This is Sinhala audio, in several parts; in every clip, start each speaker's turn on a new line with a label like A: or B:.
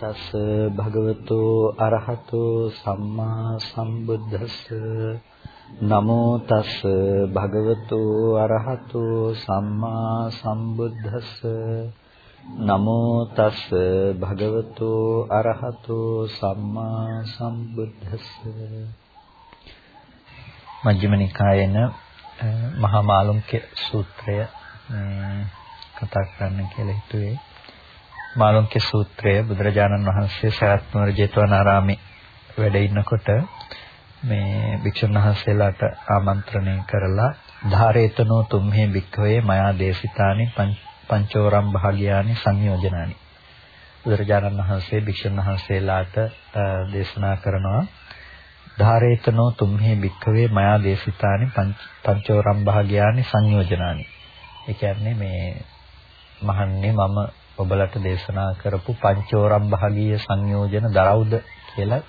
A: තස් භගවතු අරහතු සම්මා සම්බුද්දස්ස. නමෝ තස් භගවතු අරහතු සම්මා සම්බුද්දස්ස. නමෝ තස් භගවතු අරහතු සම්මා සම්බුද්දස්ස. මජ්ක්‍ධිම නිකායේන මහා මාළුක්‍ය සූත්‍රය කතා කරන්න කියලා හිතුවේ. මාළුක්‍ය සූත්‍රය බුදුරජාණන් වහන්සේ සරත් නුවර ජේතවනාරාමේ වැඩ ඉන්නකොට මේ භික්ෂුන් වහන්සේලාට ආමන්ත්‍රණය කරලා ධාරේතනෝ තුම්හේ භික්ඛවේ මයා දේශිතානි පංචෝරම් භාග්‍යානි සංයෝජනානි. බුදුරජාණන් වහන්සේ භික්ෂුන් වහන්සේලාට දේශනා කරනවා ධාරේතනෝ තුම්හේ භික්ඛවේ මයා දේශිතානි පංචෝරම් භාග්‍යානි සංයෝජනානි. ඒ කියන්නේ මේ මහන්නේ මම ඔබලට දේශනා කරපු පංචෝරම් භාගීය සංයෝජන දරවුද කියලා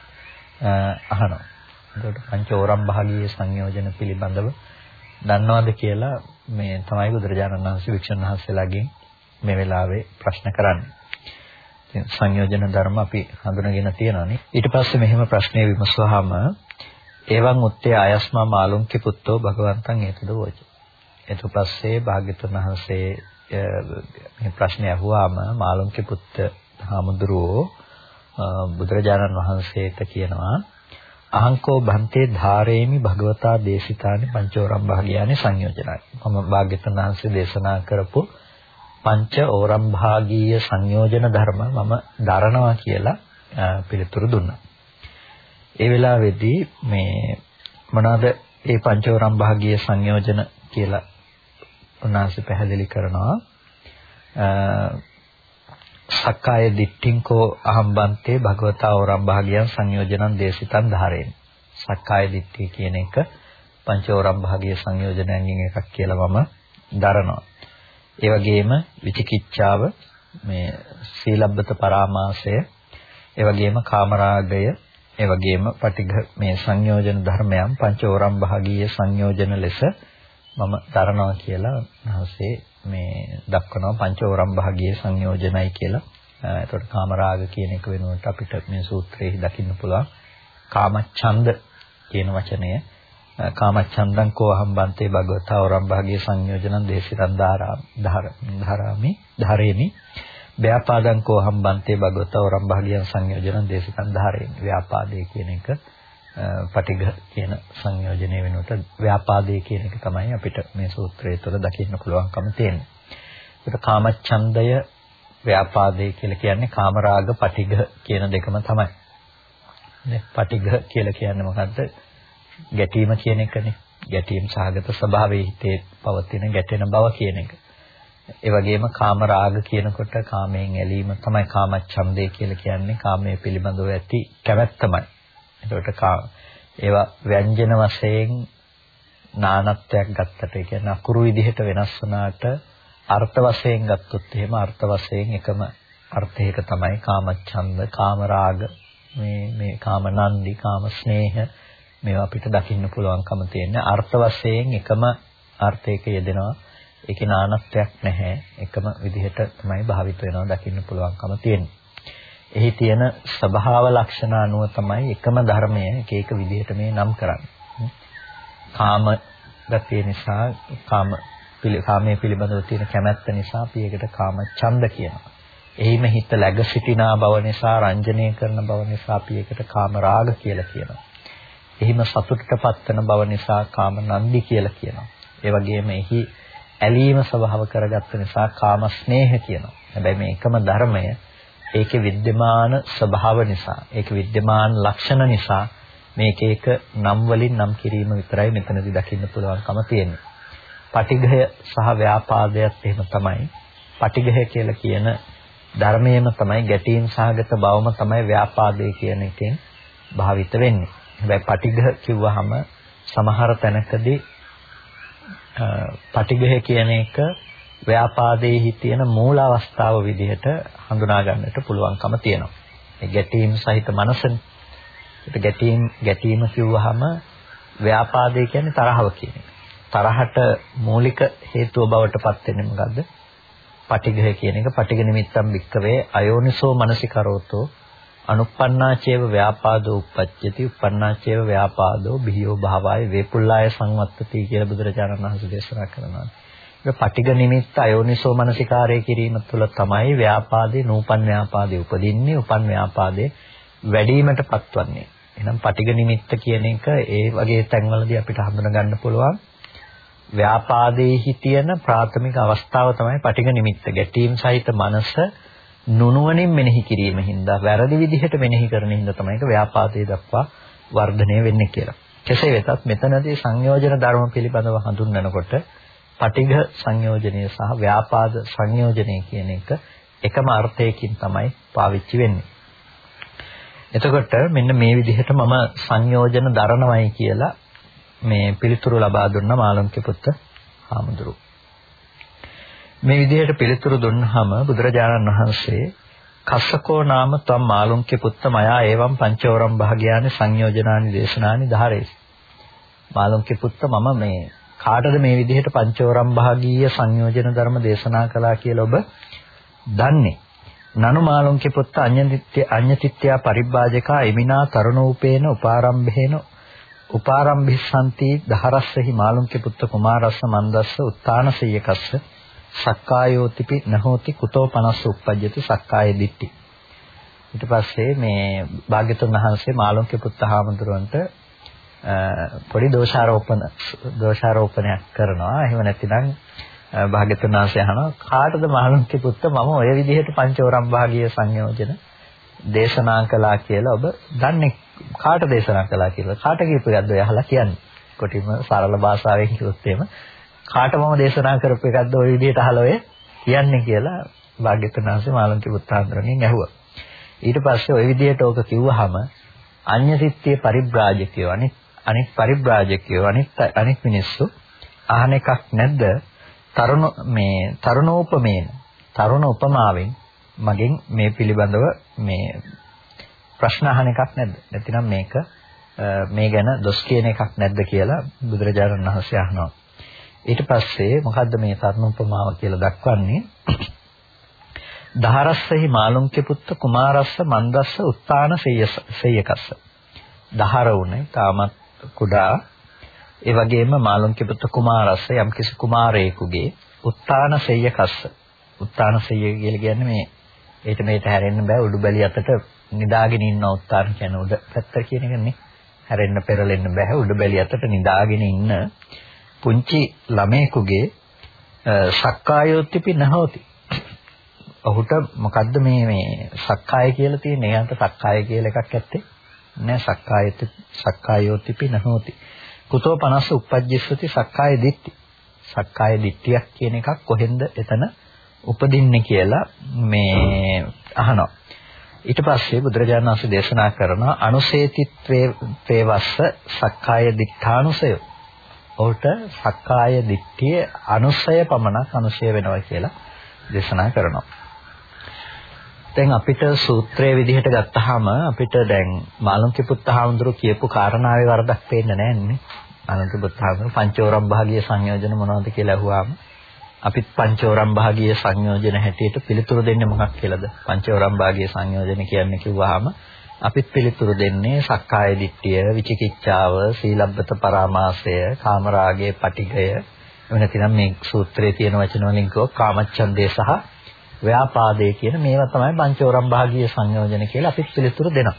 A: අහනවා. එතකොට පංචෝරම් භාගීය සංයෝජන පිළිබඳව දන්නවද කියලා මේ තමයි බුදුරජාණන් වහන්සේ වික්ෂණ වහන්සේලාගෙන් මේ වෙලාවේ ප්‍රශ්න කරන්නේ. ඉතින් සංයෝජන ධර්ම අපි හඳුනගෙන තියෙනවානේ. ඊට පස්සේ මෙහෙම ප්‍රශ්නය විමසුවාම එවං උත්තේ ආයස්මා මාළුන්කි පුත්තෝ භගවන්තං හේතුද වෝච. ඊට පස්සේ භාග්‍යතුන් වහන්සේ මේ ප්‍රශ්නේ අහුවාම මාළුන්ගේ පුත්ත හාමුදුරුවෝ බුදුරජාණන් වහන්සේට කියනවා අහංකෝ බන්තේ ධාරේමි භගවතා දේශිතානි පංචෝරම් භාගියානි සංයෝජනයි. මම භාග්‍යතුන් වහන්සේ දේශනා කරපු පංච ඕරම් භාගීය සංයෝජන ධර්ම මම දරනවා කියලා පිළිතුරු දුන්නා. ඒ වෙලාවේදී මේ මොනවාද මේ පංචෝරම් භාගීය සංයෝජන කියලා උන්වහන්සේ පැහැදිලි කරනවා. සක්කාය දිට්ඨින්කෝ අහම්බන්තේ භගවතා ඕරම් භාගියන් සංයෝජනං දේශිතං ධාරේන. සක්කාය දිට්ඨිය කියන එක පංචෝරම් භාගීය සංයෝජනයන්ගෙන් එකක් කියලා මම දරනවා. ඒ වගේම විචිකිච්ඡාව මේ සීලබ්බත පරාමාසය ඒ වගේම කාමරාගය ඒ වගේම පටිඝ මේ සංයෝජන ධර්මයන් පංචෝරම් භාගීය සංයෝජන ලෙස මම දරනවා කියලා උන්වහන්සේ මේ දක්වනවා පංචෝරම් භාගයේ සංයෝජනයි කියලා. එතකොට කාමරාග කියන එක වෙනුවට අපිට මේ සූත්‍රයේ දකින්න පුළුවන්. කාමච්ඡන්ද කියන වචනය. කාමච්ඡන්දං කෝ අහම් බන්තේ භගවතා වරම් භාගයේ සංයෝජනං දේශිතං ධාරා ධාරාමි ධාරේමි. ව්‍යාපාදං කෝ අහම් බන්තේ භගවතා වරම් භාගයේ සංයෝජනං දේශිතං ධාරේමි. ව්‍යාපාදේ කියන එක පටිඝ කියන සංයෝජනය වෙනුවට ව්‍යාපාදේ කියන එක තමයි අපිට මේ සූත්‍රය තුළ දකින්න පුළුවන්කම තියෙන්නේ. ඒක කාමච්ඡන්දය ව්‍යාපාදේ කියලා කියන්නේ කාමරාග පටිඝ කියන දෙකම තමයි. නේ පටිඝ කියලා කියන්නේ මොකද්ද? ගැටීම කියන එකනේ. ගැටීම් සහගත ස්වභාවයේ හිතේ පවතින ගැටෙන බව කියන එක. ඒ වගේම කාමරාග කියනකොට කාමයෙන් ඇලීම තමයි කාමච්ඡන්දේ කියලා කියන්නේ. කාමයේ පිළිබඳව ඇති කැමැත්තමයි. එතකොට ඒවා ව්‍යංජන වශයෙන් නානත්වයක් ගත්තට ඒ කියන්නේ අකුරු විදිහට වෙනස් වුණාට අර්ථ වශයෙන් ගත්තොත් එහෙම අර්ථ වශයෙන් එකම අර්ථයක තමයි කාමච්ඡන්ද, කාමරාග, මේ මේ කාමනන්දි, කාම ස්නේහ මේවා අපිට දකින්න පුළුවන්කම තියෙන අර්ථ වශයෙන් එකම අර්ථයක යෙදෙනවා. ඒකේ නානත්වයක් නැහැ. එකම විදිහට තමයි භාවිත වෙනවා දකින්න පුළුවන්කම තියෙන්නේ. එහි තියෙන ස්වභාව ලක්ෂණ අනුව තමයි එකම ධර්මය එක එක විදිහට මේ නම් කරන්නේ. කාම ගතිය නිසා කාම කාමයේ පිළිබඳව තියෙන කැමැත්ත නිසා අපි ඒකට කාම ඡන්ද කියනවා. එහිම හිත läග සිටිනා බව නිසා රංජනය කරන බව නිසා අපි ඒකට කාම රාග කියලා කියනවා. එහිම සතුටටපත් වෙන බව නිසා කාම නන්දි කියලා කියනවා. ඒ වගේම එහි ඇලීම ස්වභාව කරගත්ත නිසා කාම ස්නේහ කියනවා. හැබැයි මේ එකම ධර්මය ඒකේ विद्यमान ස්වභාව නිසා ඒකේ विद्यमान ලක්ෂණ නිසා මේක එක නම් වලින් නම් කිරීම විතරයි මෙතනදී දකින්න පුළුවන්කම තියෙන්නේ. පටිඝය සහ ව්‍යාපාදයක් එහෙම තමයි. පටිඝය කියලා කියන ධර්මයේම තමයි ගැටීම් සහගත බවම තමයි ව්‍යාපාදේ කියන එකෙන් භාවිත වෙන්නේ. හැබැයි පටිඝ කිව්වහම සමහර තැනකදී පටිඝය කියන එක ව්‍යාපාදයේ තියෙන මූල අවස්ථාව විදිහට හඳුනා ගන්නට පුළුවන්කම තියෙනවා. ඒ ගැටීම් සහිත මනසනේ. ඒක ගැටීම් ගැටීම කිව්වහම ව්‍යාපාදේ කියන්නේ තරහව කියන එක. තරහට මූලික හේතුව බවට පත් වෙන්නේ මොකද්ද? පටිඝය කියන එක පටිඝ නිමිත්තම් වික්කවේ අයෝනිසෝ මනසිකරෝතෝ අනුප්පන්නාචේව ව්‍යාපාදෝ uppajjati uppannācēව ව්‍යාපාදෝ බිහියෝ භාවය වේපුල්ලාය සංවත්තති කියලා බුදුරජාණන් වහන්සේ දේශනා කරනවා. ඒ පටිඝ නිමිත්ත අයෝනිසෝ මනසිකාරය කිරීම තුළ තමයි ව්‍යාපාදේ නූපන් ව්‍යාපාදේ උපදින්නේ උපන් ව්‍යාපාදේ වැඩිවීමට පත්වන්නේ. එහෙනම් පටිඝ නිමිත්ත කියන එක ඒ වගේ තැන්වලදී අපිට හඳුනා ගන්න පුළුවන්. ව්‍යාපාදේහි තියෙන ප්‍රාථමික අවස්ථාව තමයි පටිඝ නිමිත්ත. ගැටීම් සහිත මනස නුනුවණින් මෙනෙහි කිරීම හින්දා වැරදි විදිහට මෙනෙහි කරන හින්දා තමයි ඒක ව්‍යාපාදයේ දක්වා වර්ධනය වෙන්නේ කියලා. කෙසේ වෙතත් මෙතනදී සංයෝජන ධර්ම පිළිබඳව හඳුන්වනකොට පටිඝ සංයෝජනය සහ ව්‍යාපාද සංයෝජනය කියන එක එකම අර්ථයකින් තමයි පාවිච්චි වෙන්නේ. එතකොට මෙන්න මේ විදිහට මම සංයෝජන දරනවයි කියලා මේ පිළිතුරු ලබා දුන්න මාළුන්ගේ පුත්ත හාමුදුරුවෝ මේ විදිහට පිළිතුරු දුන්නාම බුදුරජාණන් වහන්සේ කස්සකෝ නාම තම් මාළුන්ගේ පුත්ත මයා එවම් පංචවරම් භාගයානි සංයෝජනානි දේශනානි ධාරේ මාළුන්ගේ පුත්ත මම මේ කාටද මේ විදිහට පංචවරම් භාගීය සංයෝජන ධර්ම දේශනා කළා කියලා ඔබ දන්නේ නනු මාළුන්ගේ පුත්ත අඤ්ඤතිත්‍ය අඤ්ඤතිත්‍යා පරිබ්බාජකා එමිනා තරුණෝපේන උපාරම්භේන උපාරම්භිස්සanti දහරස්සෙහි මාළුන්ගේ පුත්ත කුමාරස්ස මන්දස්ස උත්තානසීයකස්ස සක්කායෝතිපි නහෝති කුතෝ 50 උප්පජ්ජති සක්කාය දිට්ඨි. ඊට පස්සේ මේ භාග්‍යතුන් වහන්සේ මාළුන්ගේ පුත්තහාමුදුරන්ට පොඩි දෝෂාරෝපණ දෝෂාරෝපණයක් කරනවා. එහෙම නැතිනම් භාග්‍යතුන් වහන්සේ අහනවා කාටද මහණුන්ගේ පුත්ත මම ඔය විදිහට පංචෝරම් භාගීය සංයෝජන දේශනා කළා කියලා ඔබ දන්නේ කාට දේශනා කළා කියලා කාට කියපු එකක්ද ඔය අහලා කියන්නේ. කොටිම සරල භාෂාවෙන් කිව්වොත් එහෙම කාට මම දේශනා කරපු එකක්ද ඔය විදිහට අහලා ඔය කියන්නේ කියලා භාග්‍යතුන් වහන්සේ මහණුන්ගේ පුත්තාන්දරණින් ඇහුවා. ඊට පස්සේ ওই විදිහට ඕක කිව්වහම අඤ්ඤ සිත්ත්‍ය පරිබ්‍රාජකයෝ අනිත් අනිත් පරිබ්‍රාජකයෝ අනිත් අනිත් මිනිස්සු අහන එකක් නැද්ද? තරුණ මේ තරුණෝපමේන තරුණ උපමාවෙන් මගෙන් මේ පිළිබඳව මේ ප්‍රශ්න අහන එකක් නැද්ද? නැතිනම් මේක මේ ගැන දොස් කියන එකක් නැද්ද කියලා බුදුරජාණන් වහන්සේ අහනවා. ඊට පස්සේ මොකද්ද මේ තරුණ උපමාව කියලා දක්වන්නේ? දහරස්සෙහි මාළුන්ගේ පුත්ත කුමාරස්ස මන්දස්ස උත්තාන සෙය්‍යකස්ස. දහර උනේ තාමත් කුඩා ඒ වගේම මාළුන්ගේ පුත්ත කුමාරස්ස යම්කිසි කුමාරයෙකුගේ උත්තාන සෙය්‍යකස්ස. උත්තාන සෙය්‍ය කියලා කියන්නේ මේ ඒට මේට හැරෙන්න බෑ උඩුබැලි අතට නිදාගෙන ඉන්න උත්තාන කියන උඩ පැත්ත කියන එකනේ. හැරෙන්න පෙරලෙන්න බෑ උඩුබැලි අතට නිදාගෙන ඉන්න පුංචි ළමයෙකුගේ සක්කායෝත්තිපි නැහොති. ඔහුට මොකද්ද මේ මේ සක්කාය කියලා තියෙන එයාට සක්කාය කියලා එකක් ඇත්තේ නෑ සක්කායත් සක්කායෝත්තිපි නැහොති. කුතෝ 50 උපජ්ජස්සති සක්කාය දිට්ඨි. සක්කාය දිට්ඨියක් කියන එකක් කොහෙන්ද එතන උපදින්නේ කියලා මේ අහනවා. ඊට පස්සේ බුදුරජාණන් වහන්සේ දේශනා කරන අනුසේතිත්වේ වස්ස සක්කාය දිඨානුසය ඔහුට සක්කාය දිට්ඨිය අනුසය පමණක් අනුසය වෙනවා කියලා දේශනා කරනවා. දැන් අපිට සූත්‍රයේ විදිහට ගත්තාම අපිට දැන් මාළුන්ගේ පුත්තහාමුදුරු කියපු කාරණාවේ වරදක් පේන්නේ නැහැ මාළුන්ගේ පුත්තහාමුදුරු පංචෝරම් භාගීය සංයෝජන මොනවද කියලා අහුවාම අපිත් පංචෝරම් භාගීය සංයෝජන හැටියට පිළිතුරු දෙන්නේ මොකක් කියලාද පංචෝරම් භාගීය සංයෝජන කියන්නේ කිව්වහම අපිත් පිළිතුරු දෙන්නේ සක්කාය දිට්ඨිය, විචිකිච්ඡාව, සීලබ්බත පරාමාසය, කාමරාගයේ පටිඝය. එහෙම නැතිනම් මේ සූත්‍රයේ තියෙන වචන වලින් කෝ කාමච්ඡන්දේ සහ ව්‍යාපාදේ කියන මේවා තමයි පංචෝරම් භාගීය සංයෝජන කියලා අපිත් පිළිතුරු දෙනවා.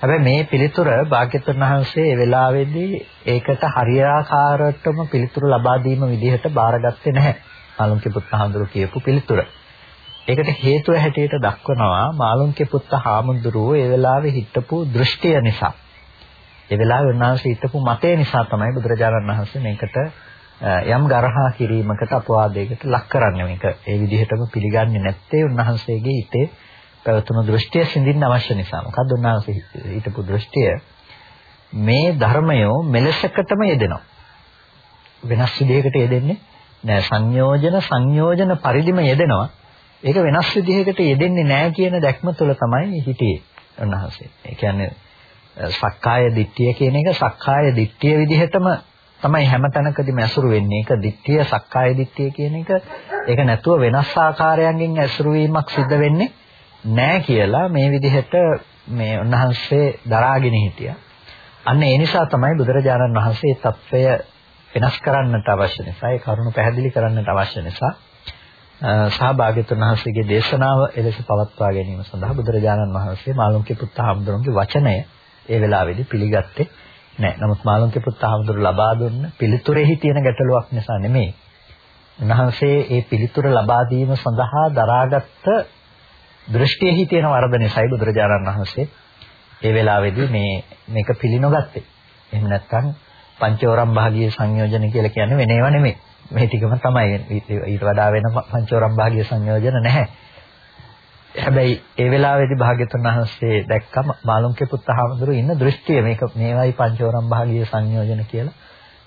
A: හැබැයි මේ පිළිතුර භාග්‍යතුන් වහන්සේ ඒ වෙලාවේදී ඒකට හරියාකාරවම පිළිතුරු ලබා දීම විදිහට බාරගත්තේ නැහැ. අලුන්කේ පුත්හඳුරු කියපු පිළිතුර. ඒකට හේතුව හැටියට දක්වනවා මාළුන්ගේ පුත්ත හාමුදුරුවෝ ඒ වෙලාවේ හිටපු දෘෂ්ටිය නිසා. ඒ වෙලාවේ උන්වහන්සේ හිටපු මතය නිසා තමයි බුදුරජාණන් වහන්සේ මේකට යම් ගරහා කිරීමකට අපවාදයකට ලක් කරන්නේ මේක. ඒ විදිහටම පිළිගන්නේ නැත්තේ උන්වහන්සේගේ හිතේ පැවතුණු දෘෂ්ටිය සිඳින්න අවශ්‍ය නිසා. මොකද්ද උන්වහන්සේ හිටපු දෘෂ්ටිය? මේ ධර්මය මෙලෙසකටම යෙදෙනවා. වෙනස් විදිහකට යෙදෙන්නේ නෑ සංයෝජන සංයෝජන පරිදිම යෙදෙනවා. ඒක වෙනස් විදිහකට යෙදෙන්නේ නැහැ කියන දැක්ම තුළ තමයි හිටියේ උන්වහන්සේ. ඒ කියන්නේ සක්කාය දිට්ඨිය කියන එක සක්කාය දිට්ඨිය විදිහටම තමයි හැම තැනකදීම ඇසුරු වෙන්නේ. ඒක දිට්ඨිය සක්කාය දිට්ඨිය කියන එක ඒක නැතුව වෙනස් ආකාරයන්ගෙන් ඇසුරු වීමක් සිද්ධ වෙන්නේ නැහැ කියලා මේ විදිහට මේ උන්වහන්සේ දරාගෙන හිටියා. අන්න ඒ නිසා තමයි බුදුරජාණන් වහන්සේ తත්වය වෙනස් කරන්නට අවශ්‍ය නිසා ඒ කරුණ පැහැදිලි කරන්නට අවශ්‍ය නිසා සහභාගීතුන් වහන්සේගේ දේශනාව එලෙස පවත්වා ගැනීම සඳහා බුදුරජාණන් වහන්සේ මාළුන්ගේ පුත්ත හාමුදුරන්ගේ වචනය ඒ වෙලාවේදී පිළිගත්තේ නැහැ. නමුත් මාළුන්ගේ පුත්ත හාමුදුරු ලබා දුන්න පිළිතුරෙහි තියෙන ගැටලුවක් නිසා නෙමෙයි. උන්වහන්සේ ඒ පිළිතුර ලබා දීම සඳහා දරාගත්ත දෘෂ්ටියෙහි තියෙන වරද නිසායි බුදුරජාණන් වහන්සේ ඒ වෙලාවේදී මේ මේක පිළිනොගත්තේ. එහෙම නැත්නම් පංචෝරම් භාගීය සංයෝජන කියලා කියන්නේ වෙන ඒවා නෙමෙයි. මේ ටිකම තමයි ඊට වඩා වෙන පංචෝරම් භාගීය සංයෝජන නැහැ. හැබැයි ඒ වෙලාවේදී භාග්‍යතුන් වහන්සේ දැක්කම මාළුන්ගේ පුත්තහමඳුරු ඉන්න දෘෂ්ටිය මේක මේවයි පංචෝරම් භාගීය සංයෝජන කියලා.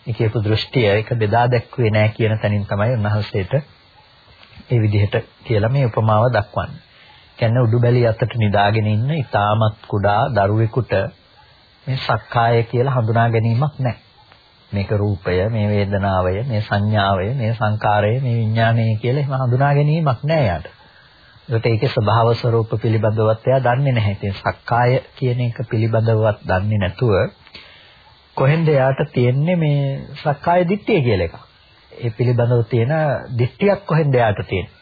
A: මේ කියපු දෘෂ්ටිය ඒක බෙදා දැක්ුවේ නැහැ කියන තැනින් තමයි උන්වහන්සේට ඒ විදිහට කියලා මේ උපමාව දක්වන්නේ. කියන්නේ උඩුබැලි අතට නිදාගෙන ඉන්න ඊටමත් කුඩා දරුවෙකුට මේ සක්කාය කියලා හඳුනා ගැනීමක් නැහැ. මේක රූපය, මේ වේදනාවය, මේ සංඥාවය, මේ සංකාරය, මේ විඥානය කියලා එහෙම හඳුනා ගැනීමක් නැහැ යාට. ඒකට ඒකේ ස්වභාව ස්වરૂප පිළිබඳවත් එයා දන්නේ නැහැ. ඉතින් සක්කාය කියන එක පිළිබඳවත් දන්නේ නැතුව කොහෙන්ද යාට තියෙන්නේ මේ සක්කාය දිට්ඨිය කියලා එකක්. ඒ පිළිබඳව තියෙන දිට්ඨියක් කොහෙන්ද යාට තියෙන්නේ?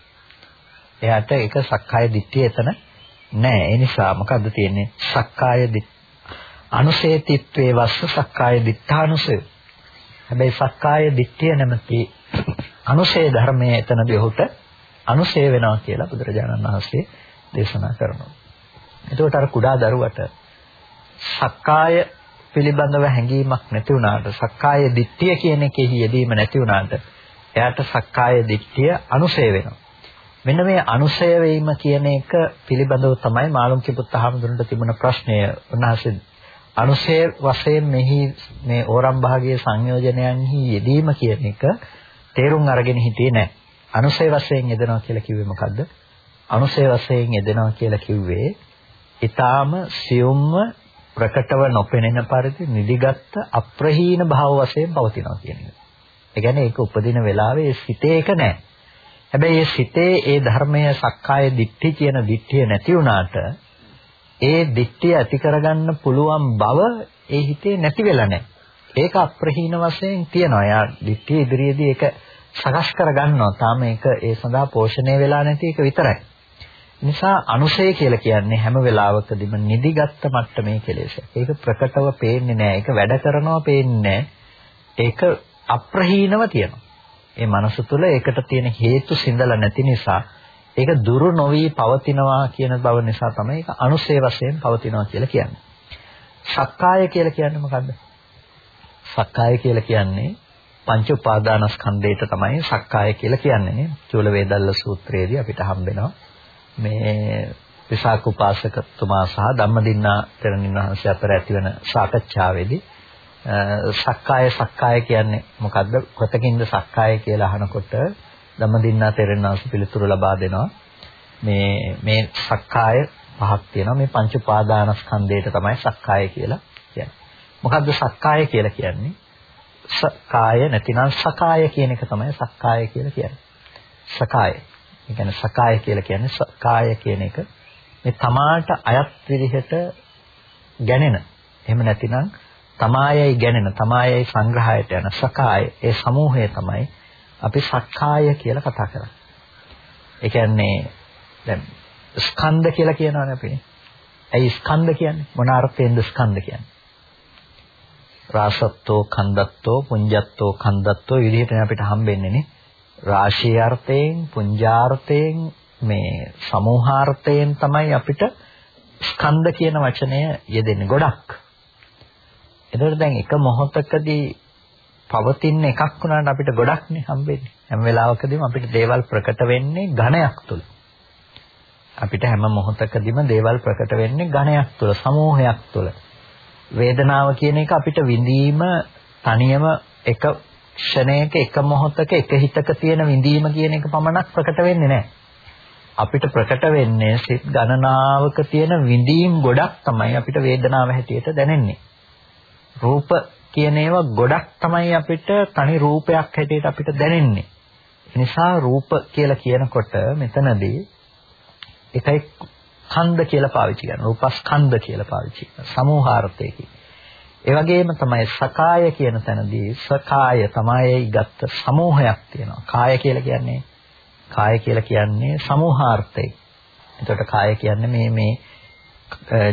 A: එයාට ඒක සක්කාය දිට්ඨිය එතන නැහැ. ඒ නිසා මොකද්ද තියෙන්නේ? සක්කාය අනුසේතිත්වේ වස්ස සක්කාය දිට්ඨානුසය. හැබැයි සක්කාය දිට්ඨිය නැමැති අනුසේ ධර්මයේ එතනදී ඔහුට අනුසේ වෙනවා කියලා බුදුරජාණන් වහන්සේ දේශනා කරනවා. එතකොට අර කුඩා දරුවට සක්කාය පිළිබඳව හැඟීමක් නැති වුණාට සක්කාය දිට්ඨිය කියන එකෙහි යෙදීම නැති වුණාට එයාට සක්කාය දිට්ඨිය අනුසේ වෙනවා. මෙන්න මේ අනුසය වීම කියන එක පිළිබඳව තමයි මාළුන්කි පුත්තහමඳුරන්ට තිබුණ ප්‍රශ්නය. උන්වහන්සේ අනුසය වශයෙන් මෙහි මේ ඕරම් භාගයේ සංයෝජනයන්හි යෙදීම කියන එක තේරුම් අරගෙන හිටියේ නැහැ. අනුසය වශයෙන් යෙදෙනවා කියලා කිව්වේ මොකද්ද? අනුසය වශයෙන් යෙදෙනවා කියලා කිව්වේ ඊටාම සියුම්ව ප්‍රකටව නොපෙනෙන පරිදි නිදිගත් අප්‍රහීන භාව වශයෙන් පවතිනවා කියන එක. ඒ කියන්නේ ඒක උපදින වෙලාවේ සිතේ එක නැහැ. හැබැයි ඒ සිතේ ඒ ධර්මය සක්කාය දිට්ඨි කියන දිට්ඨිය නැති වුණාට ඒ දිට්ඨිය ඇති කරගන්න පුළුවන් බව ඒ හිතේ නැති වෙලා නැහැ. ඒක අප්‍රහීන වශයෙන් තියෙනවා. යා දිට්ඨිය ඉදිරියේදී ඒක සකස් කරගන්නවා. තාම ඒක ඒ සඳහා පෝෂණය වෙලා නැති එක විතරයි. නිසා අනුසය කියලා කියන්නේ හැම වෙලාවකදීම නිදිගත් මට්ටමේ කෙලෙස. ඒක ප්‍රකටව පේන්නේ නැහැ. ඒක වැඩ කරනවා පේන්නේ ඒක අප්‍රහීනව තියෙනවා. ඒ මනස තුළ ඒකට තියෙන හේතු සිඳලා නැති නිසා ඒක දුරු නොවි පවතිනවා කියන බව නිසා තමයි ඒක අනුසේ වශයෙන් පවතිනවා කියලා කියන්නේ. සක්කාය කියලා කියන්නේ මොකද්ද? සක්කාය කියලා කියන්නේ පංච උපාදානස්කන්ධයට තමයි සක්කාය කියලා කියන්නේ නේ. චූල වේදල්ල සූත්‍රයේදී අපිට හම්බෙනවා මේ විසාක උපාසකතුමා සහ ධම්මදින්නා තෙරණින් වහන්සේ අතර ඇතිවන සාකච්ඡාවේදී සක්කාය සක්කාය කියන්නේ මොකද්ද? කොතකින්ද සක්කාය කියලා අහනකොට ධම්මදින්නා තෙරණාස පිළිතුරු ලබා දෙනවා. මේ මේ සක්කාය පහක් තියෙනවා. මේ පංච උපාදානස්කන්ධයට තමයි සක්කාය කියලා කියන්නේ. මොකද්ද සක්කාය කියලා කියන්නේ? සකාය නැතිනම් සකාය කියන එක තමයි සක්කාය කියලා කියන්නේ. සකාය. ඒ කියන්නේ සකාය කියලා කියන්නේ සකාය කියන එක මේ තමාට අයත් විදිහට ගැනෙන. එහෙම නැතිනම් තමායයි ගැනෙන තමායයි සංග්‍රහයට යන සකාය ඒ සමූහය තමයි අපි සක්කාය කියලා කතා කරන්නේ. ඒ කියන්නේ දැන් ස්කන්ධ කියලා කියනවනේ අපි. ඇයි ස්කන්ධ කියන්නේ? මොන අර්ථයෙන්ද ස්කන්ධ කියන්නේ? රාසත්තෝ කන්දත්තෝ පුඤ්ජත්තෝ කන්දත්තෝ විදිහට අපිට හම්බෙන්නේ නේ. රාශී අර්ථයෙන් පුඤ්ජාර්ථයෙන් මේ සමූහාර්ථයෙන් තමයි අපිට ස්කන්ධ කියන වචනය යෙදෙන්නේ ගොඩක්. එතකොට දැන් එක මොහොතකදී පවතින එකක් වුණාට අපිට ගොඩක්නේ හම්බෙන්නේ. හැම වෙලාවකදීම අපිට දේවල් ප්‍රකට වෙන්නේ ඝණයක් තුල. අපිට හැම මොහොතකදීම දේවල් ප්‍රකට වෙන්නේ ඝණයක් තුල, සමූහයක් තුල. වේදනාව කියන එක අපිට විඳීම තනියම එක ක්ෂණයක එක මොහොතක එක හිතක තියෙන විඳීම කියන එක පමණක් ප්‍රකට වෙන්නේ නැහැ. අපිට ප්‍රකට වෙන්නේ සිත් ගණනාවක තියෙන විඳීම් ගොඩක් තමයි අපිට වේදනාව හැටියට දැනෙන්නේ. රූප කියන ඒවා ගොඩක් තමයි අපිට තනි රූපයක් හැටියට අපිට දැනෙන්නේ. නිසා රූප කියලා කියනකොට මෙතනදී එකයි ස්කන්ධ කියලා පාවිච්චි කරනවා. රූපස්කන්ධ කියලා පාවිච්චි කරනවා. සමූහාර්ථයකින්. ඒ වගේම තමයි සකාය කියන තැනදී සකාය තමයි ගත්ත සමූහයක් තියෙනවා. කාය කියලා කියන්නේ කාය කියලා කියන්නේ සමූහාර්ථය. එතකොට කාය කියන්නේ මේ මේ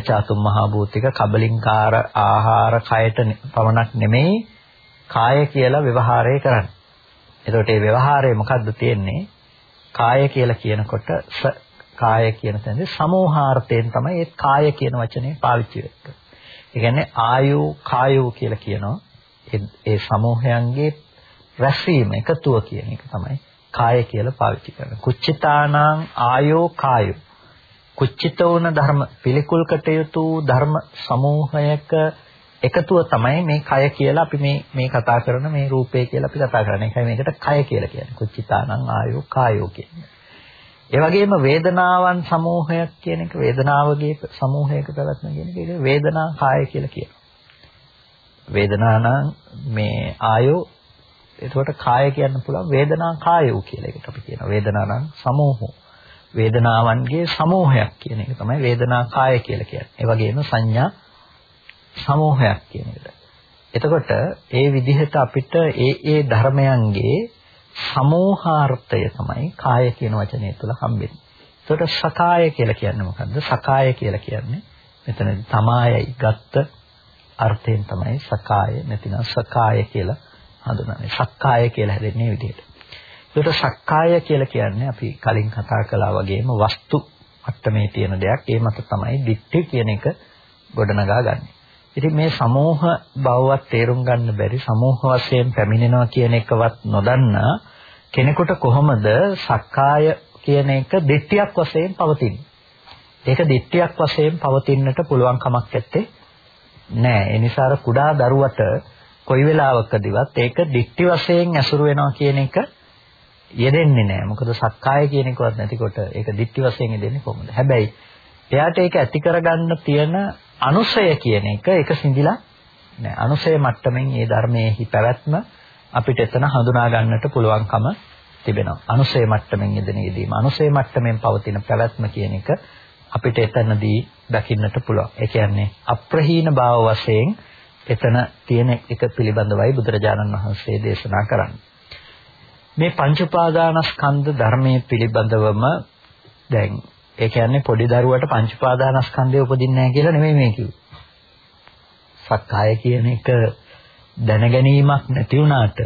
A: චාතුම් මහා භූතික කබලින්කාර ආහාර කයට පමණක් නෙමෙයි කාය කියලා ව්‍යවහාරය කරන්නේ. එතකොට මේ ව්‍යවහාරය මොකද්ද තියෙන්නේ? කාය කියලා කියනකොට කාය කියන තැනදී සමෝහාර්ථයෙන් තමයි ඒ කාය කියන වචනේ පාවිච්චි වෙන්නේ. ඒ කියන්නේ ආයෝ කායෝ කියලා කියනවා. ඒ සමූහයන්ගේ රැස්වීම එකතුව කියන එක තමයි කාය කියලා පාවිච්චි කරන්නේ. කුච්චිතානං ආයෝ කායෝ. කුච්චිත වුණ ධර්ම පිළිකුල් කටයුතු ධර්ම සමූහයක එකතුව තමයි මේ කය කියලා අපි මේ මේ කතා කරන මේ රූපය කියලා අපි කතා කරන්නේ. ඒකයි මේකට කය කියලා කියන්නේ. කුච්චිතානං ආයෝ කායෝ කියන්නේ. ඒ වගේම වේදනාවන් සමූහයක් කියන එක වේදනාවගේ සමූහයක පැවැත්ම කියන එක වේදනා කාය කියලා කියනවා. වේදනානම් මේ ආයෝ එතකොට කාය කියන්න පුළුවන් වේදනා කායෝ කියලා එකට අපි කියනවා. වේදනානම් සමූහෝ. වේදනාවන්ගේ සමූහයක් කියන එක තමයි වේදනා කාය කියලා කියන්නේ. ඒ වගේම සංඥා සමූහයක් කියන එකට. එතකොට ඒ විදිහට අපිට ඒ ඒ ධර්මයන්ගේ සමෝහාර්ථය තමයි කාය කියන වචනය තුළ හම්බෙන්නේ. එතකොට සකාය කියලා කියන්නේ මොකද්ද? සකාය කියලා කියන්නේ මෙතනදී තමායයි ගත්ත අර්ථයෙන් තමයි සකාය නැතිනම් සකාය කියලා හඳුනන්නේ. සක්කාය කියලා හැදෙන්නේ විදිහට. එතකොට සක්කාය කියලා කියන්නේ අපි කලින් කතා කළා වගේම වස්තු මට්ටමේ තියෙන දෙයක්. ඒ මත තමයි දික්ටි කියන එක ගොඩනගා ගන්න. ඉතින් මේ සමෝහ බවවත් තේරුම් ගන්න බැරි සමෝහ වශයෙන් පැමිණෙනවා කියන එකවත් නොදන්නා කෙනෙකුට කොහොමද සක්කාය කියන එක දිට්ඨියක් වශයෙන් පවතින්නේ? ඒක දිට්ඨියක් වශයෙන් පවතින්නට පුළුවන් කමක් නැත්තේ නෑ. ඒ නිසා අර කුඩා දරුවට කොයි වෙලාවකදීවත් ඒක දිට්ඨි වශයෙන් ඇසුරු වෙනවා කියන එක යෙදෙන්නේ නෑ. මොකද සක්කාය කියන එකවත් නැතිකොට ඒක දිට්ඨි වශයෙන් යෙදෙන්නේ කොහොමද? හැබැයි එයාට ඒක ඇති කරගන්න තියෙන අනුසය කියන එක ඒක සිඳිලා නෑ. අනුසය මට්ටමින් මේ ධර්මයේහි පැවැත්ම අපිට එතන හඳුනා ගන්නට පුළුවන්කම තිබෙනවා. අනුසය මට්ටමින් යෙදෙන යෙදීම. අනුසය මට්ටමින් පවතින පැවැත්ම කියන එක අපිට එතනදී දකින්නට පුළුවන්. ඒ කියන්නේ අප්‍රහීන භාව වශයෙන් එතන තියෙන එක පිළිබඳවයි බුදුරජාණන් වහන්සේ දේශනා කරන්නේ. මේ පංච උපාදානස්කන්ධ ධර්මයේ පිළිබඳවම දැන් ඒ කියන්නේ පොඩි දරුවට පංච උපාදානස්කන්ධය උපදින්නේ නැහැ කියලා නෙමෙයි මේ කිව්වේ. සක්කාය කියන එක දැනගැනීමක් නැති වුණාට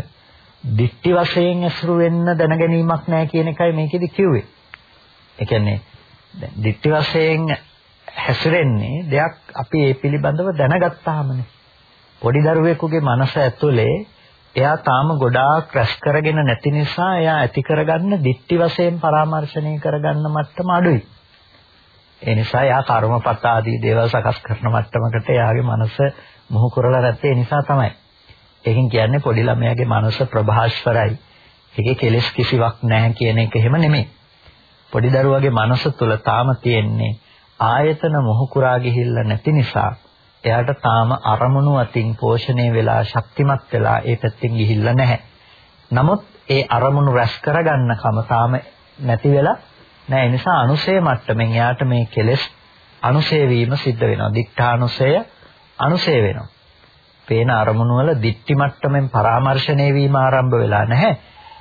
A: දික්ටි වශයෙන් ඇසුරු වෙන්න දැනගැනීමක් නැහැ කියන එකයි මේකෙදි කිව්වේ. ඒ කියන්නේ දැන් දික්ටි වශයෙන් හැසිරෙන්නේ දෙයක් අපි ඒ පිළිබඳව දැනගත්තාමනේ. පොඩි දරුවෙකුගේ මනස ඇතුලේ එයා තාම ගොඩාක් රැස් කරගෙන නැති නිසා එයා ඇති කරගන්න දික්ටි වශයෙන් පරාමර්ශණය කරගන්න මට්ටම අඩුයි. ඒ නිසා එයා කර්මපත ආදී දේවල් සකස් කරන මට්ටමකට එයාගේ මනස මොහු කරලා නැත්තේ ඒ නිසා තමයි. ඒකෙන් කියන්නේ පොඩි ළමයාගේ මනස ප්‍රභාස්වරයි. ඒකේ කෙලෙස් කිසිවක් නැහැ කියන එක එහෙම නෙමෙයි. පොඩි දරුවාගේ මනස තුල තාම තියෙන්නේ ආයතන මොහු කරා ගිහිල්ලා නැති නිසා එයාට තාම අරමුණු අතින් පෝෂණය වෙලා ශක්තිමත් වෙලා ඒ පැත්තෙන් ගිහිල්ලා නැහැ. නමුත් ඒ අරමුණු රැස් කරගන්නකම තාම නැති වෙලා නැහැ. ඒ නිසා අනුසය මට්ටමින් එයාට මේ කෙලෙස් අනුසය වීම සිද්ධ වෙනවා. දික්ඨානුසය අනුසය වෙනවා. පේන අරමුණු වල දික්ටි මට්ටමින් පරාමර්ශණය වීම ආරම්භ වෙලා නැහැ.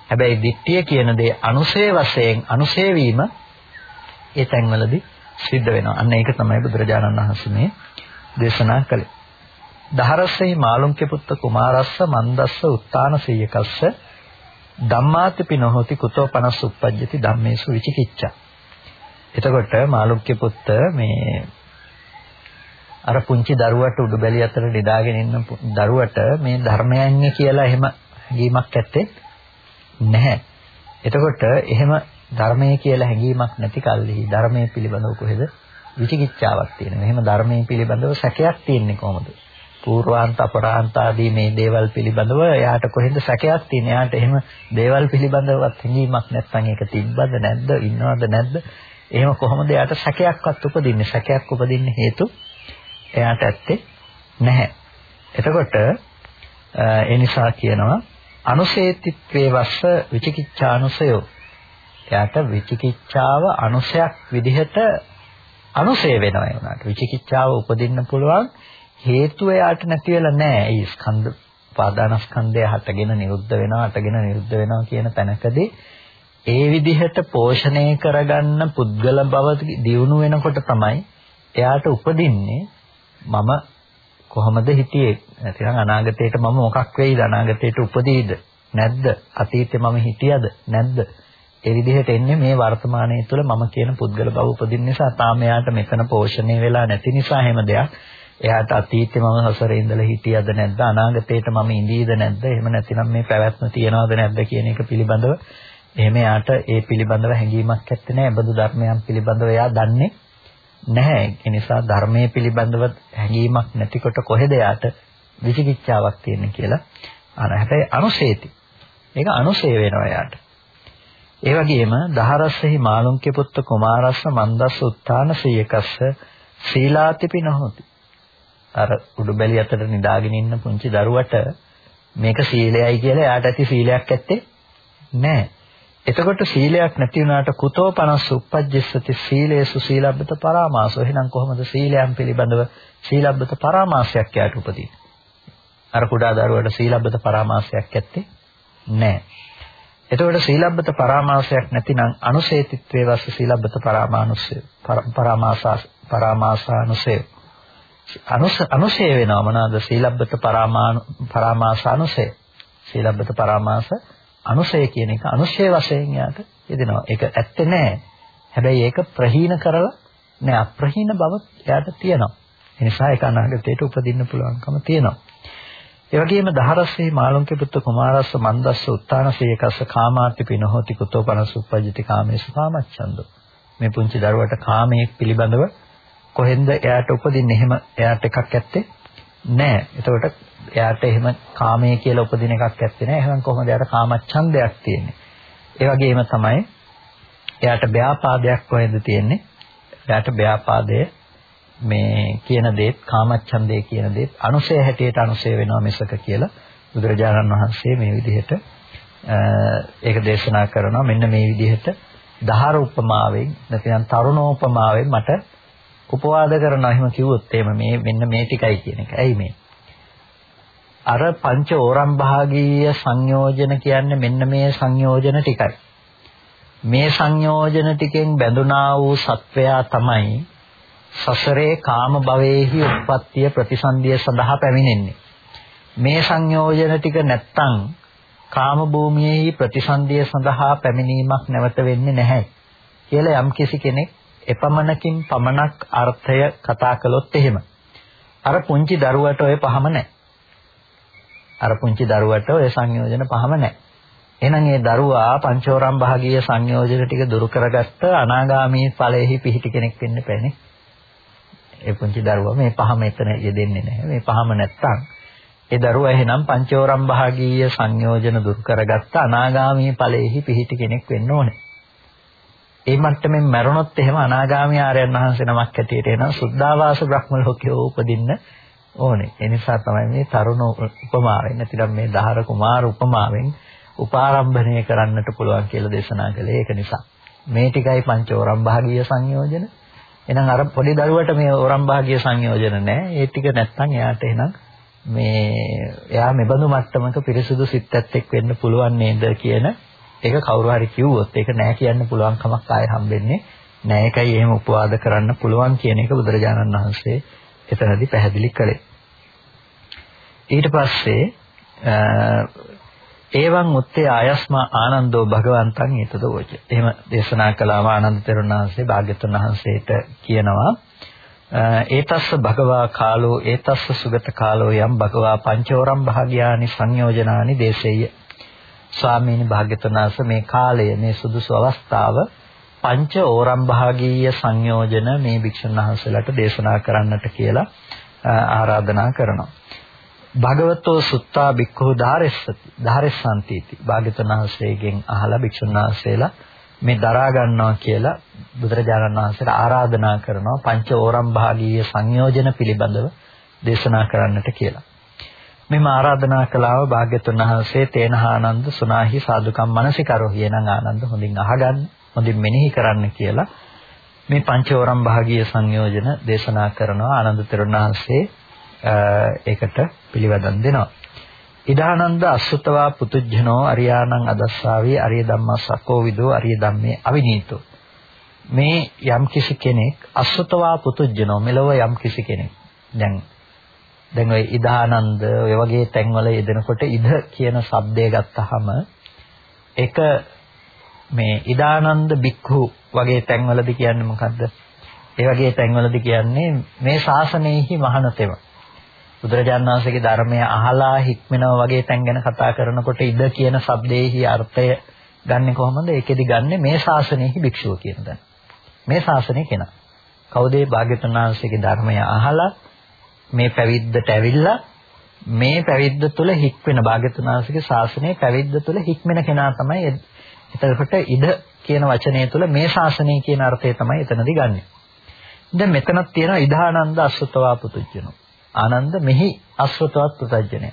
A: හැබැයි දික්තිය කියන දේ අනුසය වශයෙන් අනුසය වීම ඒ තැන්වලදී සිද්ධ වෙනවා. අන්න ඒක තමයි බුදුරජාණන් වහන්සේ මේ දේශනා කළේ. දහරස්සෙහි මාළුන්ගේ පුත්ත කුමාරස්ස මන්දස්ස උත්තාන සීයකස්ස ධම්මාතිපි නොහොති කුතෝ පනස් උප්පජ්ජති ධම්මේසු විචිකිච්ඡා. එතකොට මාළුන්ගේ පුත්ත මේ අර පුංචි දරුවට උඩුබැලිය අතර නිදාගෙන ඉන්න දරුවට මේ ධර්මයන්ගේ කියලා එහෙම හැඟීමක් ඇත්තේ නැහැ. එතකොට එහෙම ධර්මයේ කියලා හැඟීමක් නැති කල්හි ධර්මයේ පිළිබඳව කොහෙද විචිකිච්ඡාවක් තියෙනවා. එහෙම ධර්මයේ පිළිබඳව සැකයක් තියෙන්නේ කොහොමද? పూర్වාන්ත අපරාන්ත ආදී මේ දේවල් පිළිබඳව එයාට කොහෙන්ද සැකයක් තියෙන්නේ? එයාට එහෙම දේවල් පිළිබඳවත් හැඟීමක් නැත්නම් ඒක තිබ්බද නැද්ද? ඉන්නවද නැද්ද? එහෙම කොහොමද එයාට සැකයක්වත් උපදින්නේ? සැකයක් උපදින්න හේතු එයාට ඇත්තේ නැහැ. එතකොට ඒ නිසා කියනවා අනුසේතිත්වේ වස්ස විචිකිච්ඡානුසයෝ. එයාට විචිකිච්ඡාව අනුසයක් විදිහට අනුසේ වෙනවා ඒ උනාට. විචිකිච්ඡාව උපදින්න පුළුවන් හේතුව යාට නැති වෙලා නැහැ. ඒ ස්කන්ධ පාදානස්කන්ධය හටගෙන නිරුද්ධ වෙනවා, හටගෙන නිරුද්ධ වෙනවා කියන තැනකදී ඒ විදිහට පෝෂණය කරගන්න පුද්ගල බව දියුණු වෙනකොට තමයි එයාට උපදින්නේ මම කොහොමද හිටියේ? නැතිනම් අනාගතේට මම මොකක් වෙයිද? අනාගතේට උපදීද? නැද්ද? අතීතේ මම හිටියද? නැද්ද? ඒ විදිහට එන්නේ මේ වර්තමානයේ තුල මම කියන පුද්ගල බව උපදින්න නිසා තාම එයාට මෙතන පෝෂණය වෙලා නැති නිසා හැම දෙයක්. එයාට අතීතේ මම හසරේ ඉඳලා හිටියද නැද්ද? අනාගතේට මම ඉඳීද නැද්ද? එහෙම නැතිනම් මේ පැවැත්ම තියනවද නැද්ද කියන එක පිළිබඳව එහෙම එයාට ඒ පිළිබඳව හැඟීමක් නැත්තේ නෑ බඳු ධර්මයන් පිළිබඳව එයා දන්නේ නැහැ. ඒ නිසා ධර්මයේ පිළිබඳව හැඟීමක් නැතිකොට කොහෙද එයාට විචිකිච්ඡාවක් තියෙන්නේ කියලා අර හැබැයි අනුසේති. ඒක අනුසේ වෙනවා එයාට ඒ වගේම දහරස්සෙහි මාළුන්ගේ පුත්ත කුමාරස්ස මන්දස්ස උත්තාන සීයකස්ස සීලාතිපි නොහොති. අර උඩුබැලි අතට නිදාගෙන ඉන්න පුංචි දරුවට මේක සීලයයි කියලා එයාට ඇති සීලයක් ඇත්තේ නැහැ. එතකොට සීලයක් නැති වුණාට කුතෝ පනස් උප්පජ්ජස්සති සීලේසු සීලබ්බත පරාමාසෝ. එහෙනම් කොහොමද සීලයන් පිළිබඳව සීලබ්බත පරාමාසයක් යාට උපදින්නේ? අර කුඩා දරුවට සීලබ්බත පරාමාසයක් ඇත්තේ නැහැ. එතකොට සීලබ්බත පරාමාසයක් නැතිනම් අනුසේතිත්වේ වස්ස සීලබ්බත පරාමානුසය පරාමාසා පරාමාසානුසය අනුස අනුශය වෙනවා මොනවාද සීලබ්බත පරාමාන පරාමාස අනුශය සීලබ්බත පරාමාස අනුශය කියන එක අනුශය වශයෙන් යාට යෙදෙනවා. ඒක ඇත්තේ නෑ. හැබැයි ඒක ප්‍රහීන කරලා නෑ අප්‍රහීන බව එයාට තියෙනවා. ඒ නිසා ඒක අනාගතයට උපදින්න පුළුවන්කම තියෙනවා. ඒ වගේම දහරස්සේ මාළුන්ගේ පුත්‍ර කුමාරස්ස මන්දස්ස උත්තානසේකස්ස කාමාර්ථි පිනහෝති කුතෝ පනස උපජ්ජති කාමේසු කාමච්ඡන්දෝ. මේ පුංචි දරුවට කාමයේ පිළිබඳව කොහෙන්ද එයාට උපදින්නේ? එහෙම එයාට එකක් ඇත්තේ නෑ. එතකොට එයාට එහෙම කාමයේ කියලා උපදින එකක් ඇත්තේ නෑ. එහෙනම් කොහොමද එයාට කාමච්ඡන්දයක් තියෙන්නේ? ඒ වගේම තමයි එයාට ව්‍යාපාදයක් කොහෙන්ද තියෙන්නේ? එයාට ව්‍යාපාදය මේ කියන දේත් කාමච්ඡන්දේ කියන දේත් අනුසය හැටියට අනුසය වෙනවා මිසක කියලා බුදුරජාණන් වහන්සේ මේ විදිහට ඒක දේශනා කරනවා මෙන්න මේ විදිහට දහර උපමාවෙන් නැත්නම් තරුණෝපමාවෙන් මට උපවාද කරනවා එහෙම කිව්වොත් එහෙම මේ මෙන්න මේ ටිකයි කියන එක. ඇයි මේ? අර පංච ඕරම් භාගීය සංයෝජන කියන්නේ මෙන්න මේ සංයෝජන ටිකයි. මේ සංයෝජන ටිකෙන් බැඳුනා වූ සත්වයා තමයි සසරේ කාම භවයේහි උත්පත්තිය ප්‍රතිසන්දිය සඳහා පැමිණෙන්නේ. මේ සංයෝජන ටික නැත්තම් කාම භූමියේහි ප්‍රතිසන්දිය සඳහා පැමිණීමක් නැවත වෙන්නේ නැහැ කියලා යම්කිසි කෙනෙක් එපමණකින් පමණක් අර්ථය කතා කළොත් එහෙම. අර පුංචි දරුවට ඔය පහම නැහැ. අර පුංචි දරුවට ඔය සංයෝජන පහම නැහැ. එහෙනම් ඒ දරුවා පංචෝරම් භාගීය සංයෝජන ටික දුරු කරගත්ත අනාගාමී ඵලයේහි පිහිටි කෙනෙක් වෙන්න බෑනේ. ඒ පුංචි දරුවා මේ පහම එතන යෙදෙන්නේ නැහැ. මේ පහම නැත්තම් ඒ දරුවා එහෙනම් පංචෝරම් භාගීය සංයෝජන දුරු කරගත්ත අනාගාමී ඵලයේහි පිහිටි කෙනෙක් වෙන්න ඕනේ. ඒ මට්ටමින් මැරුණොත් එහෙම අනාගාමී ආර්යයන් වහන්සේ නමක් හැටියට එනවා සුද්ධාවාස බ්‍රහ්ම ලෝකයේ උපදින්න ඕනේ. ඒ නිසා තමයි මේ තරුණ උපමාවෙන් නැතිනම් මේ දහර කුමාර උපමාවෙන් උපාරම්භණය කරන්නට පුළුවන් කියලා දේශනා කළේ ඒක නිසා. මේ ටිකයි පංචෝරම් භාගීය සංයෝජන. එහෙනම් අර පොඩි දරුවට මේ ඕරම් භාගීය සංයෝජන නැහැ. ඒ ටික නැත්තම් එයාට එහෙනම් මේ එයා මෙබඳු මට්ටමක පිරිසුදු සිත් ඇත්තෙක් වෙන්න පුළුවන් නේද කියන ඒක කවුරු හරි කිව්වොත් ඒක නෑ කියන්න පුළුවන් කමක් ආයෙ හම්බෙන්නේ නෑ ඒකයි එහෙම උපවාද කරන්න පුළුවන් කියන එක බුදුරජාණන් වහන්සේ එතනදී පැහැදිලි කළේ. ඊට පස්සේ ඒවං උත්තේ ආයස්මා ආනන්දෝ භගවන්තං ඊතදෝච. එහෙම දේශනා කළාම ආනන්ද තෙරුණ වහන්සේ භාග්‍යතුන් වහන්සේට කියනවා ඒතස්ස භගවා කාලෝ ඒතස්ස සුගත කාලෝ යම් භගවා පංචෝරම් භාග්යානි සංයෝජනානි දේශේය ස්වාමීනි භාග්‍යතුන් වහන්සේ මේ කාලය මේ සුදුසු අවස්ථාව පංච ඕරම් භාගීය සංයෝජන මේ භික්ෂුන් වහන්සේලාට දේශනා කරන්නට කියලා ආරාධනා කරනවා. භගවතෝ සුත්තා බික්ඛු ධාරෙස්සති ධාරෙස්සන්තිති භාග්‍යතුන් වහන්සේගෙන් අහලා භික්ෂුන් වහන්සේලා මේ දරා ගන්නවා කියලා බුදුරජාණන් වහන්සේට ආරාධනා කරනවා පංච ඕරම් භාගීය සංයෝජන පිළිබඳව දේශනා කරන්නට කියලා. මෙම ආරාධනා කළාව භාග්‍යතුන් වහන්සේ තේනහානන්ද සුනාහි සාදුකම් මනසිකරෝ කියනං ආනන්ද හොඳින් අහගන්න හොඳින් මෙනෙහි කරන්න කියලා මේ පංචවරම් භාගීය සංයෝජන දේශනා කරනවා. ආනන්ද තෙරුණාංශේ ඒකට පිළිවදන් දෙනවා. ඉදානන්ද අසුතවා පුතුජ්ජනෝ අරියාණං අදස්සාවේ අරිය ධම්මස්සකෝ විදෝ අරිය ධම්මේ අවිනීතෝ. මේ යම් කිසි කෙනෙක් අසුතවා පුතුජ්ජනෝ මෙලව යම් කිසි කෙනෙක්. දැන් දැන් ඔය ඉදානන්ද ඔය වගේ තැන්වල යෙදෙනකොට ඉද කියන શબ્දය ගත්තාම ඒක මේ ඉදානන්ද බික්ඛු වගේ තැන්වලදී කියන්නේ මොකද්ද? ඒ වගේ තැන්වලදී කියන්නේ මේ ශාසනයෙහි මහානතෙම. බුදුරජාණන් වහන්සේගේ ධර්මය අහලා හික්මනවා වගේ තැන් ගැන කතා කරනකොට ඉද කියන શબ્දයේහි අර්ථය ගන්නෙ කොහොමද? ඒකෙදි ගන්නෙ මේ ශාසනයෙහි භික්ෂුව කියන දන. මේ ශාසනය කෙනා. කවුද ඒ භාග්‍යතුන් වහන්සේගේ ධර්මය අහලා මේ පැවිද්දට ඇවිල්ලා මේ පැවිද්ද තුළ හික්වෙන භාග්‍යතුන් වහන්සේගේ ශාසනයේ පැවිද්ද තුළ හික්මෙන කෙනා තමයි එතකොට ඉද කියන වචනය තුළ මේ ශාසනය කියන අර්ථය තමයි එතනදී ගන්නෙ. දැන් මෙතනක් තියෙනවා ඉදානන්ද අසුතවා පුතුජනෝ. ආනන්ද මෙහි අසුතවත් පුතජනය.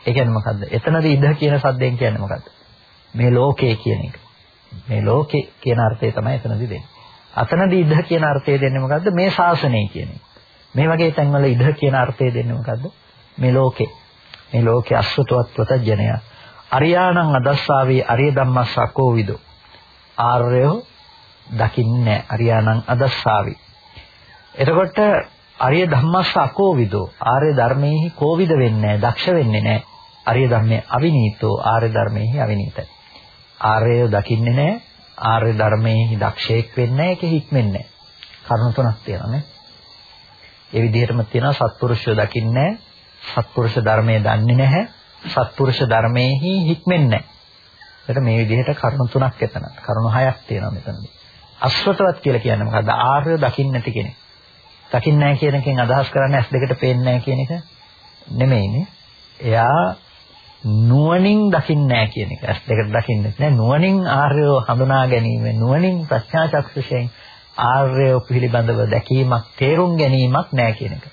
A: ඒ කියන්නේ මොකද්ද? එතනදී ඉද කියන සද්දෙන් කියන්නේ මොකද්ද? මේ ලෝකේ කියන එක. මේ ලෝකේ කියන අර්ථය තමයි එතනදී දෙන්නේ. අතනදී ඉද කියන අර්ථය දෙන්නේ මොකද්ද? මේ ශාසනය කියන එක. මේ වගේ තැන්වල ඉද කියන අර්ථය දෙන්නේ මොකද්ද? මේ ලෝකේ. මේ ලෝකේ අසුතවත් පුතජනය. අරියාණං අදස්සාවේ අරිය ධම්මස්සකෝ විදෝ. ආර්යෝ දකින්නේ අරියාණං අදස්සාවේ. එතකොට අරිය ධම්මස්සකෝ විදෝ. ආර්ය ධර්මයේහි කෝවිද වෙන්නේ දක්ෂ වෙන්නේ නැහැ. අරිය ධම්මේ අවිනීතෝ. ආර්ය ධර්මයේහි අවිනීතයි. ආර්යෝ දකින්නේ නැහැ. ආර්ය ධර්මයේහි දක්ෂයෙක් වෙන්නේ නැහැ. ඒක හික්මෙන්නේ නැහැ. කරුණු තුනක් තියෙනවා නේ. ඒ විදිහටම තියෙනවා සත්පුරුෂයෝ දකින්නේ සත්පුරුෂ ධර්මයේ දන්නේ නැහැ සත්පුරුෂ ධර්මයේහි හික්මෙන්නේ නැහැ. ඒකට මේ විදිහට කරුණු තුනක් එතන. කරුණු හයක් තියෙනවා මෙතනදී. අස්වතවත් කියලා කියන්නේ මොකද්ද? ආර්ය දකින්න නැති කෙනෙක්. දකින්නේ නැහැ කියන එකෙන් අදහස් කරන්නේ ඇස් දෙකට පේන්නේ නැහැ කියන එක නෙමෙයිනේ. එයා නුවණින් දකින්නේ නැහැ කියන එක. ඇස් දෙකට දකින්නේ නැහැ. නුවණින් ආර්යව හඳුනා ගැනීම, නුවණින් ප්‍රඥා චක්ෂුෂයෙන් ආර්යව පිළිබඳව දැකීමක්, තේරුම් ගැනීමක් නැහැ කියන එක.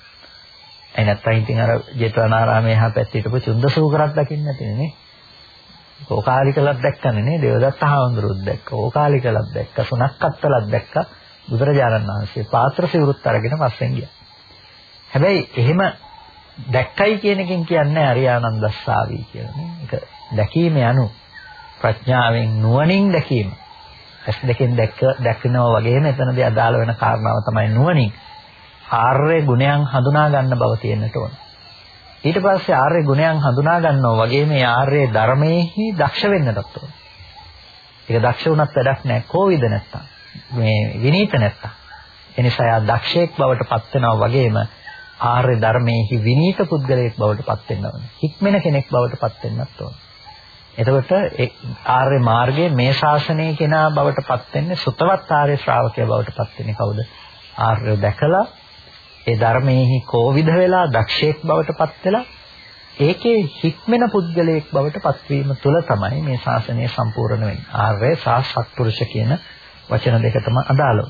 A: ඒ නැත්තම් ඉතින් අර ජේතවනාරාමයේ එහා පැත්තේ හිටපු චුන්දසූකරක් දකින්න නැතිනේ නේ. ඕකාලිකලක් දැක්කනේ නේ. දේවදත්ත හාමුදුරුවෝ දැක්ක. ඕකාලිකලක් දැක්ක. සුණක්කත්තලක් දැක්ක. බුදුරජාණන් වහන්සේ පාත්‍ර සිවුරුත් අරගෙන පස්සෙන් ගියා. හැබැයි එහෙම දැක්කයි කියන එකෙන් කියන්නේ අරියානන්දස්සාවි කියලා නේ. ඒක දැකීම යනු ප්‍රඥාවෙන් නුවණින් දැකීම. ඇස් දෙකෙන් දැක්ක දැක්කනවා වගේම එතනදී අදාළ වෙන කාරණාව තමයි නුවණින්. ආර්ය ගුණයන් හඳුනා ගන්න බව තියෙන්නට ඕන. ඊට පස්සේ ආර්ය ගුණයන් හඳුනා ගන්නවා වගේ මේ ආර්ය ධර්මයේහි දක්ෂ වෙන්නටත් ඕන. ඒක දක්ෂ වුණත් වැඩක් නැහැ. කොවිද නැත්තම්. මේ විනීත නැත්තම්. එනිසා යා දක්ෂයෙක් බවට පත් වෙනවා වගේම ආර්ය ධර්මයේහි විනීත පුද්ගලයෙක් බවට පත් වෙන්න ඕන. හික්මෙන කෙනෙක් බවට පත් වෙන්නත් ඕන. එතකොට ඒ ආර්ය මාර්ගයේ මේ ශාසනයේ කෙනා බවට පත් වෙන්නේ සුතවත් ආර්ය ශ්‍රාවකයා බවට පත් වෙන්නේ කවුද? ආර්ය දැකලා ඒ ධර්මයේහි කෝවිද වෙලා දක්ෂයෙක් බවට පත් වෙලා ඒකේ හික්මෙන පුද්ගලයෙක් බවට පත්වීම තුළ තමයි මේ ශාසනය සම්පූර්ණ වෙන්නේ. ආර්ය සහ සත්පුරුෂ කියන වචන දෙක තමයි අදාළව.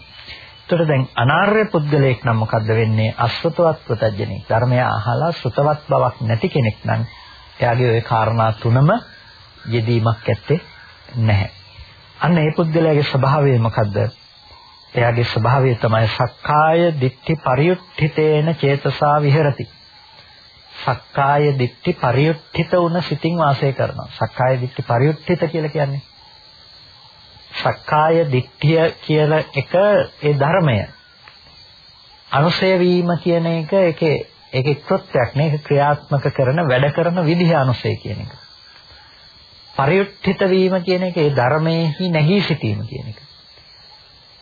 A: එතකොට දැන් අනාර්ය පුද්ගලයෙක් නම් මොකද්ද වෙන්නේ? අසෘතවත් ප්‍රත්‍යජනෙක්. ධර්මය අහලා ශ්‍රතවත් බවක් නැති කෙනෙක් නම් එයාගේ ওই කාරණා තුනම යෙදීමක් ඇත්තේ නැහැ. අන්න ඒ පුද්ගලයාගේ ස්වභාවය මොකද්ද? එයාගේ ස්වභාවය තමයි සක්කාය දිට්ඨි පරියුක්ඨිතේන චේතසා විහෙරති. සක්කාය දිට්ඨි පරියුක්ඨිත වුණ සිතින් වාසය කරනවා. සක්කාය දිට්ඨි පරියුක්ඨිත කියලා කියන්නේ සක්කාය දිට්ඨිය කියලා එක ඒ ධර්මය. අනුසය වීම කියන එක ඒකේ ඒකේ කෘත්‍යයක් නේ ඒක ක්‍රියාත්මක කරන වැඩ කරන විදිහ අනුසය කියන එක. පරියුක්ඨිත වීම කියන එක ඒ ධර්මයේහි නැගී සිටීම කියන එක.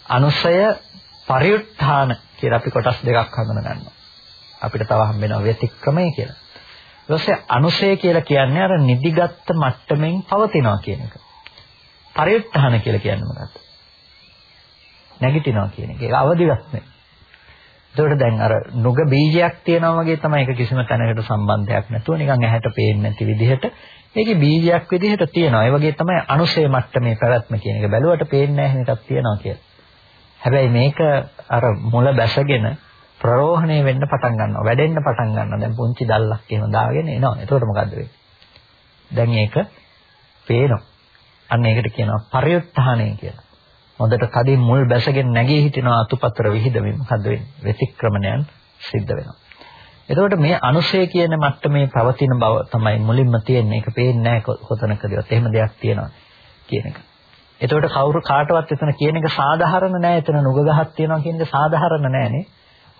A: අනුසය පරිඋත්ථාන කියලා අපි කොටස් දෙකක් හඳුන ගන්නවා. අපිට තව හම්බ වෙනවා ව්‍යතික්‍රමය කියලා. ඊට පස්සේ අනුසය කියලා කියන්නේ අර නිදිගත් මට්ටමින් පවතිනවා කියන එක. පරිඋත්ථාන කියලා කියන්නේ මොකක්ද? නැගිටිනවා කියන එක. ඒක අවදිවත් නෙවෙයි. ඒකට දැන් අර නුග බීජයක් තියෙනවා වගේ තමයි ඒක කිසිම තැනකට සම්බන්ධයක් නැතුව නිකන් ඇහැට පේන්නේ නැති විදිහට ඒකේ බීජයක් විදිහට තියෙනවා. ඒ වගේ තමයි අනුසය මට්ටමේ පැවැත්ම කියන එක. බැලුවට පේන්නේ නැහැ මේකක් තියෙනවා කියලා. හැබැයි මේක අර මුල බැසගෙන ප්‍රරෝහණය වෙන්න පටන් ගන්නවා. වැඩෙන්න පටන් ගන්නවා. දැන් පුංචි දැල්ලක් එහෙම දාගෙන එනවා. එතකොට මොකද්ද වෙන්නේ? දැන් ඒක පේනවා. අන්න ඒකට කියනවා පරිඋත්ථානය කියලා. හොඳට කදින් මුල් බැසගෙන නැගී හිටිනවා අතුපතර විහිදෙමින් මොකද වෙන්නේ? වෙතික්‍රමණයන් සිද්ධ වෙනවා. එතකොට මේ අනුශය කියන මට්ටමේ පවතින බව තමයි මුලින්ම තියෙන්නේ. ඒක පේන්නේ නැහැ කොතනකදවත්. එහෙම දෙයක් තියෙනවා කියන එක. එතකොට කවුරු කාටවත් එතන කියන එක සාධාරණ නෑ. එතන නුග ගහක් තියෙනවා කියන එක සාධාරණ නෑනේ.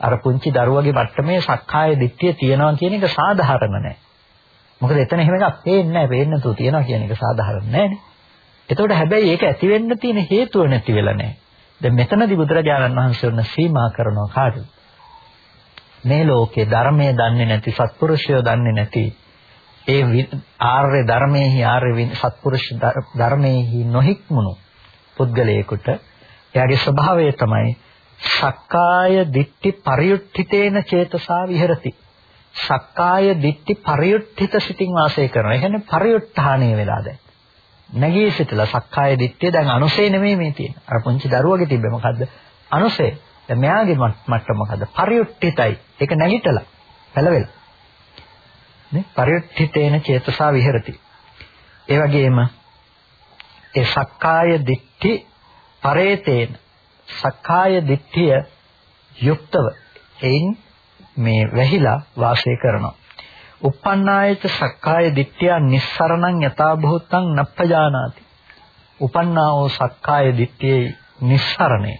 A: අර පුංචි දරුවගේ මට්ටමේ සක්කාය දිට්ඨිය තියෙනවා කියන එක සාධාරණ නෑ. මොකද එතන එහෙම එකක් පේන්නේ නෑ. පේන්නේ නැතුව තියෙනවා කියන එක සාධාරණ නෑනේ. එතකොට හැබැයි ඒක ඇති වෙන්න තියෙන හේතුව නැති වෙලා නෑ. දැන් මෙතනදී බුදුරජාණන් වහන්සේ වුණ සීමා කරනවා කාටද? මේ ලෝකේ ධර්මයේ දන්නේ නැති සත්පුරුෂයෝ දන්නේ නැති ඒ ආර්ය ධර්මයේහි ආර්ය සත්පුරුෂ ධර්මයේහි නොහික්මුණු පුද්ගලයෙකුට එයාගේ ස්වභාවය තමයි සක්කාය දිට්ඨි පරියුක්තිතේන චේතසා විහෙරති. සක්කාය දිට්ඨි පරියුක්තිත සිතින් වාසය කරනවා. ඒ කියන්නේ පරියුක්තාණේ වෙලා දැන්. නැගී සිටලා සක්කාය දිට්ඨිය දැන් අනුසේ නෙමෙයි මේ තියෙන්නේ. අර පුංචි දරුවගේ තිබ්බේ මොකද්ද? අනුසේ. දැන් මෙයාගේ මට්ටම මොකද්ද? පරියුක්තිතයි. ඒක නැගිටලා. පළවෙලා. නේ? පරියුක්තිතේන චේතසා විහෙරති. ඒ වගේම ඒ සක්කාය දිට්ඨි පරේතේන සක්කාය දිට්ඨිය යුක්තව එයින් මේ වැහිලා වාසය කරනවා. uppannāyata සක්කාය දිට්ඨිය නිස්සරණං යථා භූතං නප්පජානාති. උපන්නාවෝ සක්කාය දිට්ඨියේ නිස්සරණය.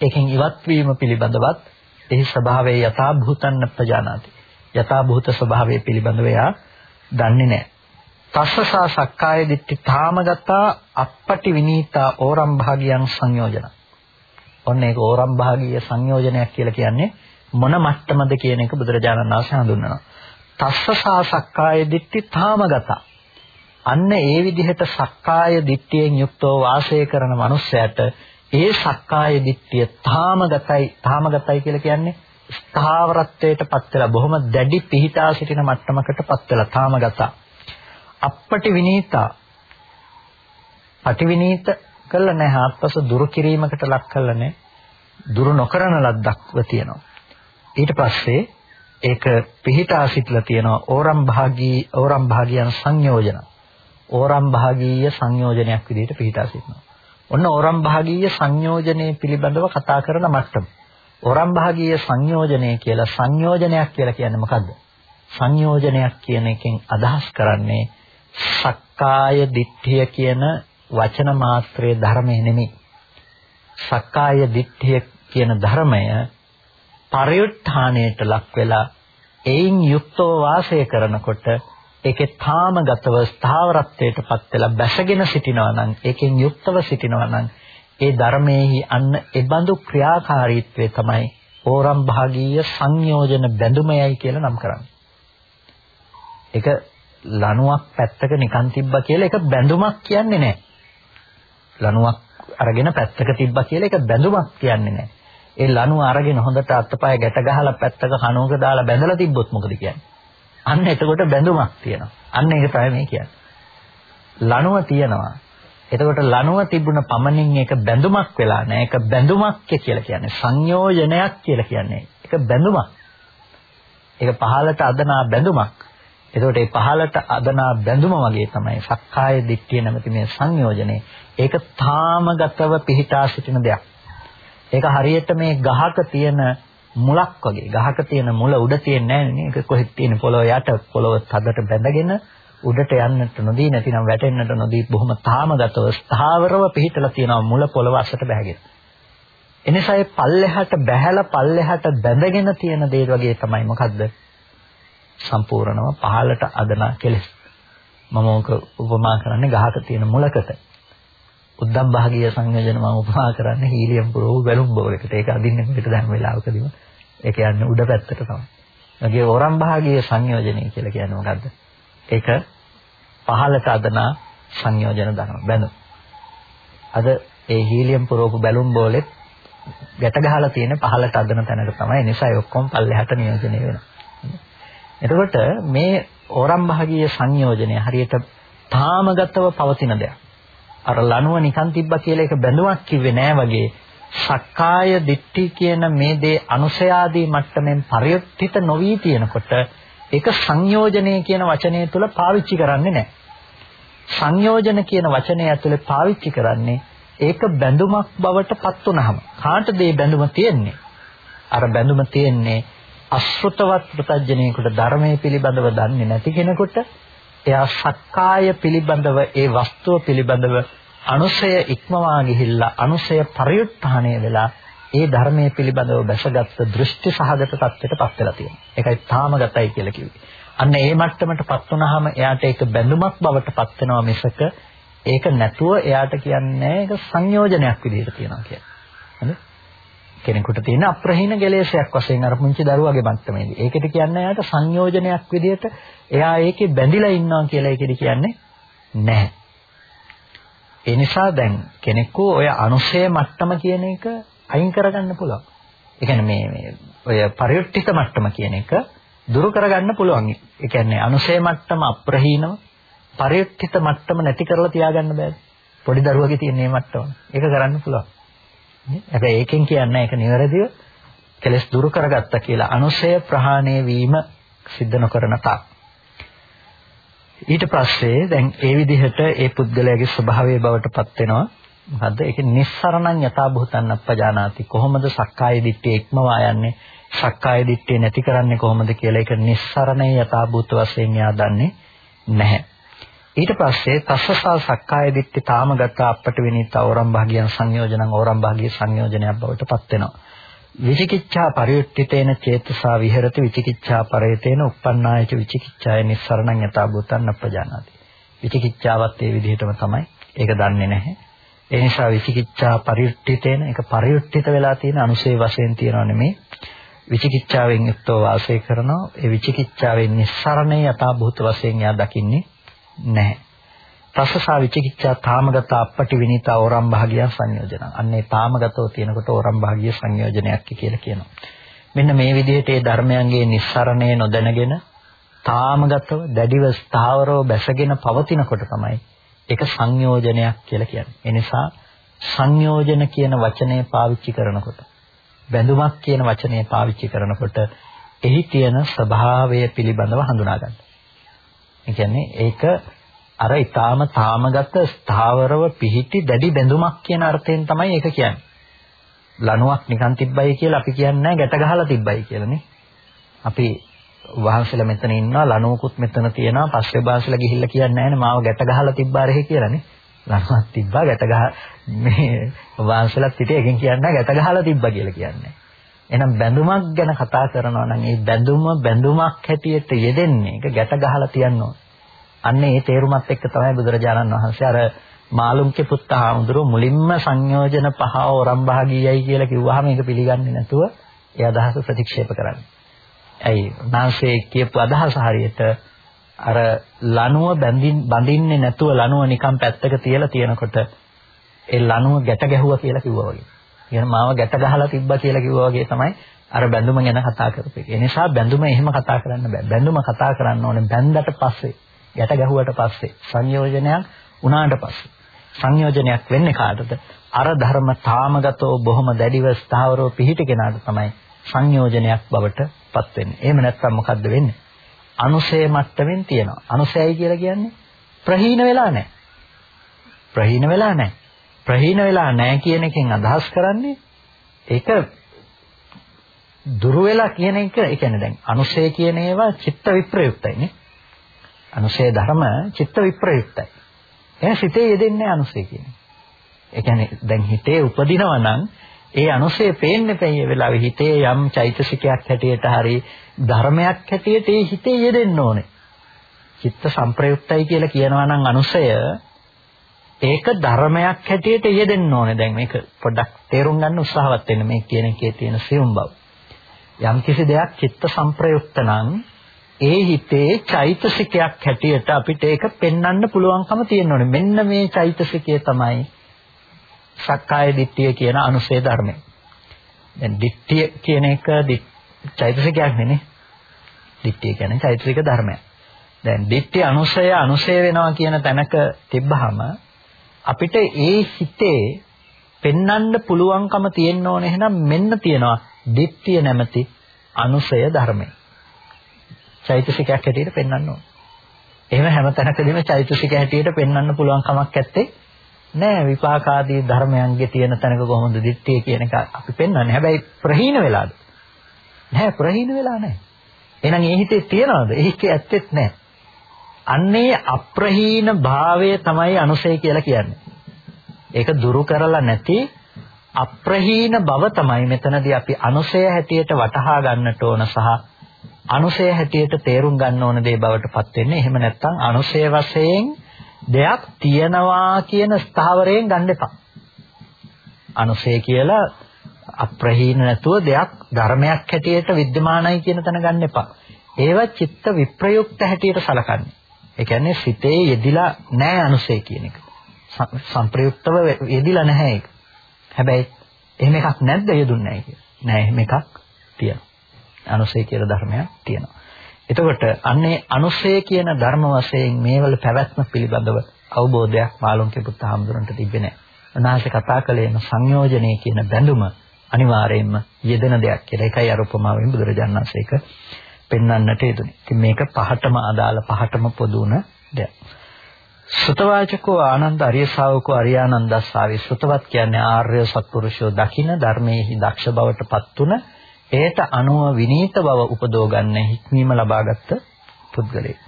A: ඒකෙන් ඉවත් වීම පිළිබඳවත් එහි ස්වභාවයේ යථා භූතං නප්පජානාති. යථා භූත ස්වභාවය පිළිබඳව එයා දන්නේ නැහැ. තස්සසා සක්කාය දිට්ඨි තාමගතා අපපටි විනීතා ඕරම් භාගියන් සංයෝජන. ඔන්න ඒක ඕරම් භාගීය සංයෝජනයක් කියලා කියන්නේ මොන මට්ටමද කියන එක බුදුරජාණන් වහන්සේ හඳුන්වනවා. තස්සසා සක්කාය දිට්ඨි තාමගත. අන්න ඒ විදිහට සක්කාය දිට්ඨියෙන් යුක්තව වාසය කරන මනුස්සයට ඒ සක්කාය දිට්ඨිය තාමගතයි තාමගතයි කියලා කියන්නේ ස්ථාවරත්වයට පත් වෙලා බොහොම දැඩි පිහිටා සිටින මට්ටමකට පත් වෙලා තාමගත. අපපටි විනීතා අටිවිනීත කළා නැහැ ආත්පස දුරු කිරීමකට ලක් කළා නැහැ. දුරු නොකරන ලද්දක්ව තියෙනවා. ඊට පස්සේ ඒක පිහිටා සිටලා තියෙනවා ඕරම් භාගී ඕරම් භාගියන් සංයෝජන. ඕරම් භාගීය සංයෝජනයක් විදිහට පිහිටා සිටිනවා. ඔන්න ඕරම් භාගීය සංයෝජනයේ පිළිබඳව කතා කරන මට්ටම. ඕරම් භාගීය සංයෝජනය කියලා සංයෝජනයක් කියලා කියන්නේ මොකද්ද? සංයෝජනයක් කියන එකෙන් අදහස් කරන්නේ සක්කාය දිට්ඨිය කියන වචන මාත්‍රයේ ධර්මය නෙමෙයි. සක්කාය දිට්ඨිය කියන ධර්මය පරිඋත්ථානයට ලක් වෙලා එයින් යුක්තව වාසය කරනකොට ඒකේ තාමගතව ස්ථාවරත්වයටපත් වෙලා බැසගෙන සිටිනවා නම් ඒකෙන් යුක්තව සිටිනවා නම් ඒ ධර්මයේහි අන්න ඒබඳු ක්‍රියාකාරීත්වය තමයි ඕරම් භාගීය සංයෝජන බැඳුමයයි කියලා නම් කරන්නේ. ඒක ලණුවක් පැත්තක නිකන් තිබ්බා කියලා ඒක බැඳුමක් කියන්නේ නැහැ. ලණුවක් අරගෙන පැත්තක තිබ්බා කියලා ඒක බැඳුමක් කියන්නේ නැහැ. ඒ ලණුව අරගෙන හොඳට අත්පය ගැට ගහලා පැත්තක කණුවක දාලා බැඳලා තිබ්බොත් මොකද කියන්නේ? අන්න එතකොට බැඳුමක් තියෙනවා. අන්න ඒක තමයි මේ කියන්නේ. ලණුව තියෙනවා. එතකොට ලණුව තිබුණ පමණින් ඒක බැඳුමක් වෙලා නැහැ. ඒක බැඳුමක් කියලා කියන්නේ සංයෝජනයක් කියලා කියන්නේ. ඒක බැඳුමක්. ඒක පහලට අදනා බැඳුමක්. එතකොට මේ පහලට අදනා බැඳුම වගේ තමයි සක්කාය දිට්ඨිය නැමැති මේ සංයෝජනේ. ඒක තාමගතව පිහිටා සිටින දෙයක්. ඒක හරියට මේ ගහක තියෙන මුලක් වගේ. ගහක තියෙන මුල උඩ තියෙන්නේ නැහැ නේ. ඒක කොහෙද තියෙන පොළොව යට පොළොව තදට බැඳගෙන උඩට යන්නට නොදී නැතිනම් වැටෙන්නට නොදී බොහොම තාමගතව ස්ථාවරව පිහිටලා තියෙනවා මුල පොළොව අස්සට බැහැගෙන. එනිසා ඒ පල්ලෙහාට බැහැලා පල්ලෙහාට බැඳගෙන තියෙන දේ වගේ තමයි මොකද්ද? සම්පූර්ණව පහළට අදන කෙලෙස්. මම ඕක උපමා කරන්නේ ගහක තියෙන මුලකට. උද්දම් භාගීය සංයෝජන මම උපමා කරන්නේ හීලියම් පුරෝ බැලුම් බෝලයකට. ඒක අදින්නේ පිට දැන් වෙලාවකදීම. ඒක යන්නේ උඩ පැත්තට තමයි. ඒගේ ඕරම් භාගීය සංයෝජනය කියලා කියන්නේ මොකද්ද? ඒක පහළට අදන සංයෝජන ධර්ම බැලුම්. අද ඒ හීලියම් පුරෝපු බැලුම් බෝලෙත් ගැට ගහලා තියෙන පහළට අදන තැනක තමයි. නිසා ඒ ඔක්කොම පල්ලෙහාට නියෝජනය වෙනවා. එතකොට මේ ඕරම් භාගීය සංයෝජනය හරියට තාමගතව පවතින දෙයක්. අර ලණුව නිකන් තිබ්බා කියලා ඒක බැඳුමක් කිව්වේ නෑ වගේ සක්කාය දිට්ඨි කියන මේ දේ අනුසයාදී මට්ටමින් පරියුක්තිත නොවි තියෙනකොට ඒක සංයෝජනය කියන වචනය තුල පාවිච්චි කරන්නේ නැහැ. සංයෝජන කියන වචනය ඇතුලේ පාවිච්චි කරන්නේ ඒක බැඳුමක් බවට පත් වුනහම කාටද මේ බැඳුම තියෙන්නේ? අර බැඳුම තියෙන්නේ අශෘතවත් ප්‍රත්‍යජනේකට ධර්මයේ පිළිබඳව දන්නේ නැති කෙනෙකුට එයා සක්කාය පිළිබඳව ඒ වස්තුව පිළිබඳව අනුසය ඉක්මවා ගිහිල්ලා අනුසය පරිඋත්ථානය වෙලා ඒ ධර්මයේ පිළිබඳව බැසගත් දෘෂ්ටි සහගත තත්ත්වයටපත් වෙලා තියෙනවා. ඒකයි තාමගතයි කියලා කිව්වේ. අන්න ඒ මට්ටමටපත් වුනහම එයාට ඒක බැඳුමක් බවටපත් වෙනවා මිසක ඒක නැතුව එයාට කියන්නේ ඒක සංයෝජනයක් විදිහට තියනවා කියන්නේ. හරි? කෙනෙකුට තියෙන අප්‍රහීන ගැලේශයක් වශයෙන් අර පුංචි දරුවගේ මට්ටමේදී. ඒකට කියන්නේ එයාට සංයෝජනයක් විදිහට එයා ඒකේ බැඳිලා ඉන්නවා කියලා ඒකෙදි කියන්නේ නැහැ. ඒ නිසා දැන් කෙනෙකු ඔය අනුශය මට්ටම කියන එක අයින් කරගන්න පුළුවන්. ඒ කියන්නේ මේ මේ ඔය පරිවෘත්තික මට්ටම කියන එක දුරු කරගන්න පුළුවන්. ඒ කියන්නේ අනුශය මට්ටම අප්‍රහීනව පරිවෘත්තිත මට්ටම නැති කරලා තියාගන්න බෑ. පොඩි දරුවගේ තියෙන මේ මට්ටම. ඒක කරන්න පුළුවන්. හැබැයි ඒකෙන් කියන්නේ ඒක නිවැරදිව කෙලස් දුරු කරගත්තා කියලා අනුශය ප්‍රහාණය වීම සිද්ධ නොකරන තාක්. ඊට පස්සේ දැන් ඒ විදිහට ඒ පුද්ගලයාගේ ස්වභාවය බවට පත් වෙනවා. මොකද්ද? ඒක නිස්සරණං යථා භූතං අපජානාති. කොහොමද සක්කාය දිට්ඨිය ඉක්මවා යන්නේ? සක්කාය දිට්ඨිය නැති කරන්නේ කොහොමද කියලා ඒක නිස්සරණේ යථා භූත වශයෙන් යා දන්නේ නැහැ. ඊට පස්සේ තස්සසා සක්කාය දිට්ඨි තාමගත අපට විනීත ඕරම් භාගියන් සංයෝජනං ඕරම් භාගිය සංයෝජනයක් බවට පත් වෙනවා. විචිකිච්ඡා පරියුක්තිතේන චේතසා විහෙරති විචිකිච්ඡා පරේතේන uppannāyaච විචිකිච්ඡාය නිස්සරණං යථා භූතං අපජානාති. විචිකිච්ඡාවත් ඒ විදිහටම තමයි. ඒක දන්නේ නැහැ. ඒ නිසා විචිකිච්ඡා පරියුක්තිතේන ඒක පරියුක්තිත වෙලා තියෙන අනුසේ වශයෙන් තියනව නෙමේ. විචිකිච්ඡාවෙන් යුක්තව වාසය කරනවා. ඒ විචිකිච්ඡාවෙන් නිස්සරණේ යථා භූත වශයෙන් යා දකින්නේ නැහැ. තස්සසා විචිකිච්ඡා තාමගත අපටි විනීත ඕරම් භාගිය සංයෝජන. අන්නේ තාමගතව තියෙනකොට ඕරම් භාගිය සංයෝජනයක් කියලා කියනවා. මෙන්න මේ විදිහට ඒ ධර්මයන්ගේ නිස්සරණය නොදැනගෙන තාමගතව දැඩිව ස්ථාවරව බැසගෙන පවතිනකොට තමයි ඒක සංයෝජනයක් කියලා කියන්නේ. ඒ නිසා සංයෝජන කියන වචනය පාවිච්චි කරනකොට බැඳුමක් කියන වචනය පාවිච්චි කරනකොට එහි තියෙන ස්වභාවය පිළිබඳව හඳුනා ගන්න. ඒ කියන්නේ ඒක අර ඊටාම තාමගත ස්ථාවරව පිහිටි දැඩි බැඳුමක් කියන අර්ථයෙන් තමයි ඒක කියන්නේ. ලණුවක් නිකන් තිබ්බයි කියලා අපි කියන්නේ නැහැ ගැට ගහලා තිබ්බයි කියලානේ. අපි වහන්සලා මෙතන ඉන්නවා ලණුවකුත් මෙතන තියෙනවා පස්සේ වහන්සලා ගිහිල්ලා කියන්නේ නැහැනේ මාව ගැට ගහලා තිබ්බා රෙහි කියලානේ. ලණුවක් තිබ්බා ගැට ගහ මේ වහන්සලාත් පිටේ එකෙන් කියන්නේ ගැට ගහලා තිබ්බා කියලා කියන්නේ. එහෙනම් බැඳුමක් ගැන කතා කරනවා නම් ඒ බැඳුම බැඳුමක් හැටියට යෙදෙන්නේ ඒක ගැට ගහලා තියන්න ඕන. අන්න ඒ තේරුමත් එක්ක තමයි බුදුරජාණන් වහන්සේ අර මාළුන්ගේ පුත්ත හාමුදුරුව මුලින්ම සංයෝජන පහ ඕරම් භාගීයයි කියලා කිව්වහම ඒක පිළිගන්නේ නැතුව ඒ අදහස ප්‍රතික්ෂේප කරන්නේ. ඇයි? උන්වහන්සේ කියපු අදහස හරියට අර ලණුව බැඳින් බඳින්නේ නැතුව ලණුව නිකන් පැත්තක තියලා තියෙනකොට ඒ ලණුව ගැට ගැහුවා කියලා කිව්වා වගේ. කියන මාව ගැට ගහලා තිබ්බා කියලා කිව්වා වගේ තමයි අර බැඳුම ගැන කතා කරපේ. ඒ නිසා බැඳුම එහෙම කතා කරන්න බෑ. බැඳුම කතා කරන්න ඕනේ බැඳකට පස්සේ, ගැට ගැහුවට පස්සේ, සංයෝජනයක් උනාට පස්සේ. සංයෝජනයක් වෙන්නේ කාටද? අර ධර්ම තාමගතව බොහොම දැඩිව ස්ථාවරව පිහිට කෙනාට තමයි සංයෝජනයක් බවට පත් වෙන්නේ. එහෙම නැත්නම් මොකද්ද වෙන්නේ? අනුසය මට්ටමින් තියෙනවා. අනුසයයි කියලා කියන්නේ ප්‍රහීන වෙලා නැහැ. ප්‍රහීන වෙලා නැහැ. ප්‍රහීන වෙලා නැහැ කියන එකෙන් අදහස් කරන්නේ ඒක දුර වෙලා කියන එක. ඒ කියන්නේ දැන් අනුශය කියන ඒවා චිත්ත විප්‍රයුක්තයි නේ. අනුශය ධර්ම චිත්ත විප්‍රයුක්තයි. එහෙනම් සිතේ යෙදෙන්නේ අනුශය කියන්නේ ඒ කියන්නේ දැන් හිතේ උපදිනවා නම් ඒ අනුශය පේන්නේ පැය වෙලාවේ හිතේ යම් චෛතසිකයක් හැටියට හරි ධර්මයක් හැටියට ඒ හිතේ යෙදෙන්න ඕනේ. චිත්ත සංප්‍රයුක්තයි කියලා කියනවා නම් අනුශය ඒක ධර්මයක් හැටියට යෙදෙන්න ඕනේ. දැන් මේක පොඩ්ඩක් තේරුම් ගන්න උත්සාහවත් වෙන්න මේ කියන එකේ තියෙන සියුම් බව. යම් කිසි දෙයක් චිත්ත සංප්‍රයුක්ත නම් ඒ හිතේ චෛතසිකයක් හැටියට අපිට ඒක පෙන්වන්න පුළුවන්කම තියෙන්න ඕනේ. මෙන්න මේ චෛතසිකය තමයි සක්කාය දිට්ඨිය කියන අනුසේ ධර්මය. දැන් දිට්ඨිය කියන එක චෛතසිකයක් නෙනේ. දිට්ඨිය කියන්නේ චෛතසික ධර්මයක්. දැන් දිට්ඨිය අනුසය අනුසය වෙනවා කියන තැනක තිබ්බහම අපිට ඒ හිතේ පෙන්වන්න පුළුවන්කම තියෙන්න ඕන එහෙනම් මෙන්න තියනවා දිට්ඨිය නැමැති අනුසය ධර්මය. චෛතසිකයක් හැටියට පෙන්වන්න ඕන. එහෙම හැම තැනකදීම චෛතසික හැටියට පෙන්වන්න පුළුවන් කමක් නැත්තේ නෑ විපාකාදී ධර්මයන්ගේ තියෙන තැනක කොහොමද දිට්ඨිය කියන එක අපි පෙන්වන්නේ. හැබැයි ප්‍රහීන වෙලාද? නෑ ප්‍රහීන වෙලා නෑ. එහෙනම් ඒ හිතේ තියනවද? ඒකේ ඇත්තෙත් නෑ. අන්නේ අප්‍රහීන භාවය තමයි අනුසය කියලා කියන්නේ. ඒක දුරු කරලා නැති අප්‍රහීන බව තමයි මෙතනදී අපි අනුසය හැටියට වටහා ගන්නට ඕන සහ අනුසය හැටියට තේරුම් ගන්න ඕන දේ බවටපත් වෙන්නේ. එහෙම නැත්නම් අනුසය වශයෙන් දෙයක් තියනවා කියන ස්ථාවරයෙන් ගන්න එපා. අනුසය කියලා අප්‍රහීන නැතුව දෙයක් ධර්මයක් හැටියට विद्यමානයි කියන තැන ගන්න එපා. ඒවා චිත්ත විප්‍රයුක්ත හැටියට සලකන්නේ. ඒ කියන්නේ සිතේ යෙදිලා නැහැ අනුසය කියන එක. සංප්‍රයුක්තව යෙදිලා නැහැ ඒක. හැබැයි එහෙම එකක් නැද්ද යෙදුන්නේ නැහැ කියලා. නෑ එහෙම එකක් තියෙනවා. අනුසය කියලා ධර්මයක් තියෙනවා. එතකොට අන්නේ අනුසය කියන ධර්ම වශයෙන් මේවල පැවැත්ම පිළිබඳව අවබෝධයක් මාළුන්ගේ පුත් හාමුදුරන්ට තිබෙන්නේ නැහැ. උන්වහන්සේ කතා කළේම සංයෝජනයේ කියන බැඳුම අනිවාර්යයෙන්ම යෙදෙන දෙයක් කියලා. ඒකයි අර උපමාවෙන් බුදුරජාණන් වහන්සේ ඒක පෙන්වන්නට යෙදුනේ. ඉතින් මේක පහටම අදාළ පහටම පොදු වුණ දෙයක්. සුතවාචකෝ ආනන්ද අරිය ශාවකෝ අරියානන්දස්සාවේ සුතවත් කියන්නේ ආර්ය සත්පුරුෂෝ දකින ධර්මයේහි දක්ෂ බවට පත් තුන ඒට අනුව විනීත බව උපදෝ ගන්න හික්මීම ලබාගත් පුද්ගලයෙක්.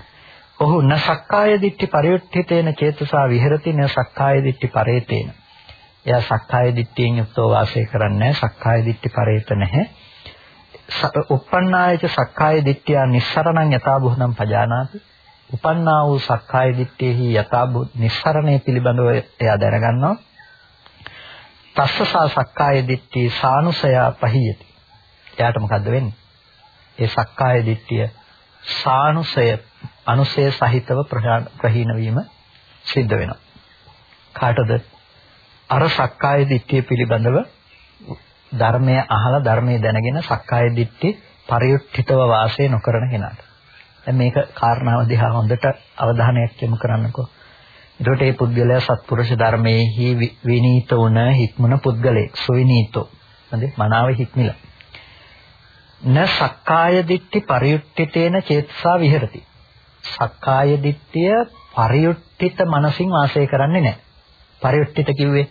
A: ඔහු න සක්කාය දිට්ඨි පරියුක්තිතේන චේතසා විහෙරති න සක්කාය දිට්ඨි පරේතේන. එයා සක්කාය දිට්ඨියෙන් යුක්තව වාසය කරන්නේ සක්කාය දිට්ඨි පරේත නැහැ. උප්පන්නායච සක්කාය දිට්ඨිය නිස්සරණං යථා භූතං පජානාති. උපන්නා වූ සක්කාය දිට්ඨියෙහි යථා භූත නිස්සරණය පිළිබඳව එයා දැනගන්නවා. තස්සසා සක්කාය දිට්ඨි සානුසය පහියති. එයාට මොකද්ද වෙන්නේ? ඒ සක්කාය දිට්ඨිය සානුසය අනුසය සහිතව ප්‍රහීන වීම සිද්ධ වෙනවා. කාටද? අර සක්කාය දිට්ඨිය පිළිබඳව ධර්මය අහලා ධර්මය දැනගෙන සක්කාය දිට්ඨි පරියුක්තිතව වාසය නොකරන කෙනාට. දැන් මේක කාරණාව දිහා හොඳට අවධානයක් යොමු කරන්නකෝ. එතකොට මේ පුද්ගලයා සත්පුරුෂ ධර්මයේහි විනීත වුණ හික්මුණ පුද්ගලෙක් සුවිනීතෝ. හරි මනාව හික්මිලා. න සක්කාය දිට්ඨි පරියුක්තිතේන චේතසා විහෙරති. සක්කාය දිට්ඨිය පරියුක්තිත මනසින් වාසය කරන්නේ නැහැ. පරියුක්තිත කිව්වේ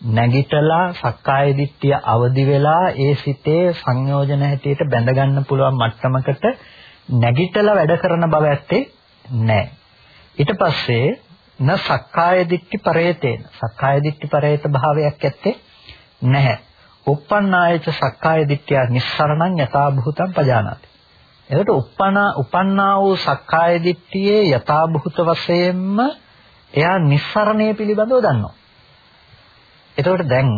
A: නැගිටලා සක්කාය දිට්ඨිය අවදි වෙලා ඒ සිතේ සංයෝජන හැටියට බැඳ ගන්න පුළුවන් මට්ටමකට නැගිටලා වැඩ කරන බව ඇත්තේ නැහැ. ඊට පස්සේ න සක්කාය දිට්ඨි පරේතේන සක්කාය දිට්ඨි පරේත භාවයක් ඇත්තේ නැහැ. uppannāyaca සක්කාය දිට්ඨිය නිස්සරණං යථා භූතං පජානාති. එතකොට uppana uppannā වූ සක්කාය දිට්ඨියේ යථා භූත වශයෙන්ම එයා නිස්සරණය පිළිබඳව දන්නවා. එතකොට දැන්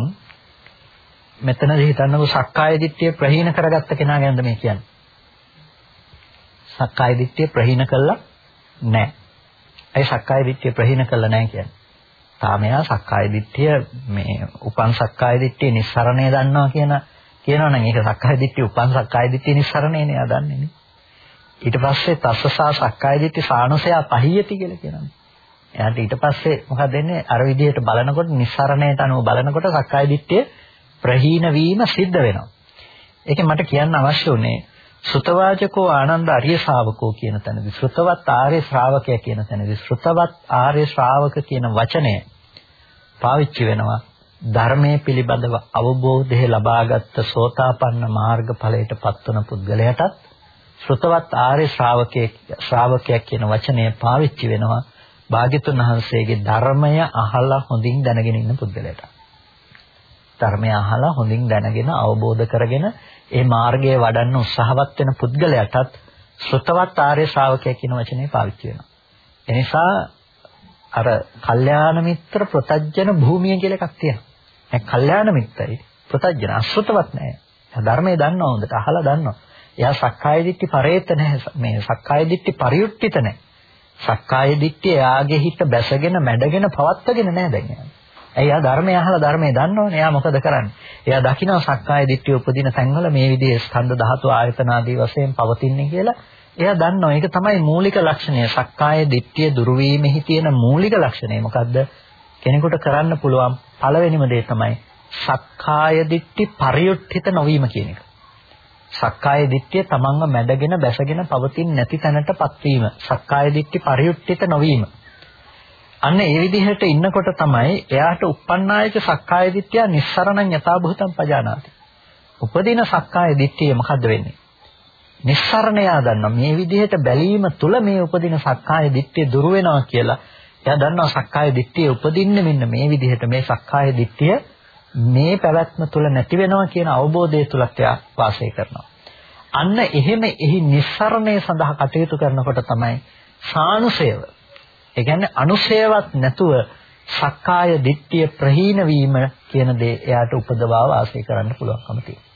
A: මෙතනදී හිතන්නකො සක්කාය දිට්ඨිය ප්‍රහීන කරගත්ත කෙනා ගැනද මේ කියන්නේ. සක්කාය දිට්ඨිය ප්‍රහීන කළා නැහැ. ඒ සක්කාය දිට්ඨිය ප්‍රහීන කළා නැහැ කියන්නේ. තාම එයා සක්කාය දිට්ඨිය මේ උපන් සක්කාය දිට්ඨිය නිස්සරණය දන්නවා කියන කියනවනම් ඒක සක්කාය දිට්ඨිය උපන් සක්කාය දිට්ඨිය නිස්සරණයනේ එයා දන්නේ නේ. ඊට පස්සේ තස්සසා සක්කාය දිට්ඨි සානුසය පහියති කියලා කියනවා. එයාට ඊට පස්සේ මොකද වෙන්නේ අර විදිහට බලනකොට නිස්සරණයට අනුව බලනකොට සක්කාය දිට්ඨිය ප්‍රහීන වීම සිද්ධ වෙනවා. ඒකෙන් මට කියන්න අවශ්‍ය උනේ සුතවාචකෝ ආනන්ද අරිය ශාවකෝ කියන තැනදී ශ්‍රතවත් ආර්ය ශ්‍රාවකයා කියන තැනදී ශ්‍රතවත් ආර්ය ශ්‍රාවක කියන වචනය පාවිච්චි වෙනවා ධර්මයේ පිළිබඳව අවබෝධය ලබාගත් සෝතාපන්න මාර්ගඵලයට පත්වන පුද්ගලයාටත් ශ්‍රතවත් ආර්ය ශ්‍රාවකයෙක් ශ්‍රාවකයෙක් කියන වචනය පාවිච්චි වෙනවා භාග්‍යතුන් වහන්සේගේ ධර්මය අහලා හොඳින් දැනගෙන ඉන්න පුද්ගලයාට. ධර්මය අහලා හොඳින් දැනගෙන අවබෝධ කරගෙන ඒ මාර්ගයේ වඩන්න උත්සාහවත් වෙන පුද්ගලයාටත් ශ්‍රතවත් ආර්ය ශ්‍රාවකයා කියන වචනේ පාවිච්චි වෙනවා. එනිසා අර කල්යාණ මිත්‍ර ප්‍රතජන භූමිය කියලා එකක් තියෙනවා. ඒ කල්යාණ මිත්‍රයි ප්‍රතජන අශ්‍රතවත් නෑ. ධර්මයේ දන්නවා හොඳට අහලා දන්නවා. එයා සක්කාය දිට්ඨි පරේත නැහැ. මේ සක්කාය දිට්ඨි පරියුක්තිත නැහැ. සක්කාය දිට්ඨිය එයාගේ හිත බැසගෙන මැඩගෙන පවත්වාගෙන නැහැ දැන් එයා. එයා ධර්මය අහලා ධර්මය දන්නවනේ. එයා මොකද කරන්නේ? එයා දකිනවා සක්කාය දිට්ඨිය උපදින තැන්වල මේ විදිහේ ස්කන්ධ ධාතු ආයතන ආදී වශයෙන් පවතින්නේ කියලා. එයා දන්නවා. ඒක තමයි මූලික ලක්ෂණය. සක්කාය දිට්ඨිය දුරු වීමෙහි තියෙන මූලික ලක්ෂණය මොකද්ද? කෙනෙකුට කරන්න පුළුවන් පළවෙනිම දේ තමයි සක්කාය දිට්ඨි පරියුක්තිත නොවීම කියන එක. සක්කාය දිට්ඨිය තමන්ව මැඩගෙන බැසගෙන පවතින නැති තැනටපත් වීම. සක්කාය දිට්ඨි පරියුක්තිත නොවීම. අන්න ඒ විදිහට ඉන්නකොට තමයි එයාට uppannāyක සක්කාය දිට්ඨිය නිස්සරණං යථාභූතං පජානාති. උපදින සක්කාය දිට්ඨිය මොකද්ද වෙන්නේ? නිස්සරණයා දන්නා මේ විදිහට බැලීම තුළ මේ උපදින සක්කාය දිට්ඨිය දුර වෙනවා කියලා. එයා දන්නවා සක්කාය දිට්ඨිය උපදින්නේ මෙන්න මේ විදිහට මේ සක්කාය දිට්ඨිය මේ පැවැත්ම තුළ නැති වෙනවා කියන අවබෝධය තුලත් එයා වාසය කරනවා. අන්න එහෙම එහි නිස්සරණය සඳහා කටයුතු කරනකොට තමයි සානුසේව. ඒ කියන්නේ අනුසේවත් නැතුව සක්කාය දිට්ඨිය ප්‍රහීන වීම කියන දේ එයාට උපදවා වාසය කරන්න පුළුවන්කම තියෙනවා.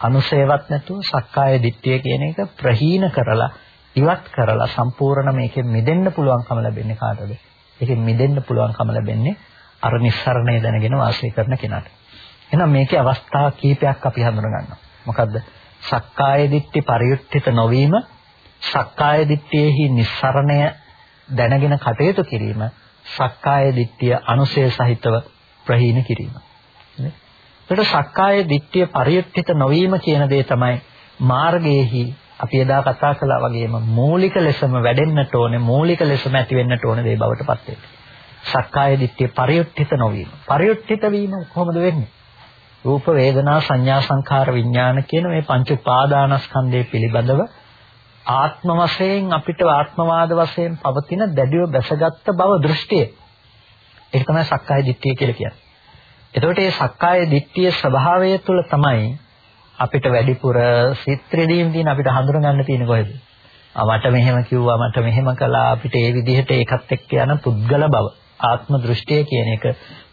A: අනුසේවත් නැතුව සක්කාය දිට්ඨිය කියන එක ප්‍රහීන කරලා ඉවත් කරලා සම්පූර්ණ මේකෙන් මිදෙන්න පුළුවන්කම ලැබෙන්නේ කාටද? ඒකෙන් මිදෙන්න පුළුවන්කම ලැබෙන්නේ අර නිස්සරණය දැනගෙන වාසය කරන කෙනාට. එහෙනම් මේකේ අවස්ථා කීපයක් අපි හඳුනගන්නවා. මොකද්ද? සක්කාය දිට්ඨි පරියුක්තිත නොවීම, සක්කාය දිට්ඨියෙහි නිස්සරණය දැනගෙන කටයුතු කිරීම, සක්කාය දිට්ඨිය අනුසය සහිතව ප්‍රහීන කිරීම. ඒකට සක්කාය දිට්ඨිය පරියුක්තිත නොවීම කියන දේ තමයි මාර්ගයේහි අපි එදා කතා කළා වගේම මූලික ලෙසම වැඩෙන්නට ඕනේ මූලික ලෙසම ඇති වෙන්නට ඕනේ දේ බවට පත් වෙන්නේ. සක්කාය දිට්ඨිය පරියුක්තිත නොවීම. පරියුක්තිත වීම කොහොමද වෙන්නේ? රූප වේදනා සංඥා සංඛාර විඥාන කියන මේ පංච උපාදානස්කන්ධය පිළිබඳව ආත්ම වශයෙන් අපිට ආත්මවාද වශයෙන් පවතින දැඩිව බැසගත් බව දෘෂ්ටිය. ඒක තමයි සක්කාය දිට්ඨිය කියලා කියන්නේ. එතකොට මේ සක්කාය දිට්ඨිය ස්වභාවය තුළ තමයි අපිට වැඩිපුර සිත්‍රෙදීම් තියෙන අපිට හඳුනගන්න තියෙන කොහෙද? ආ මට මෙහෙම කිව්වා මට මෙහෙම කළා අපිට ඒ විදිහට ඒකත් එක්ක යන පුද්ගල බව ආත්ම දෘෂ්ටිය කියන එක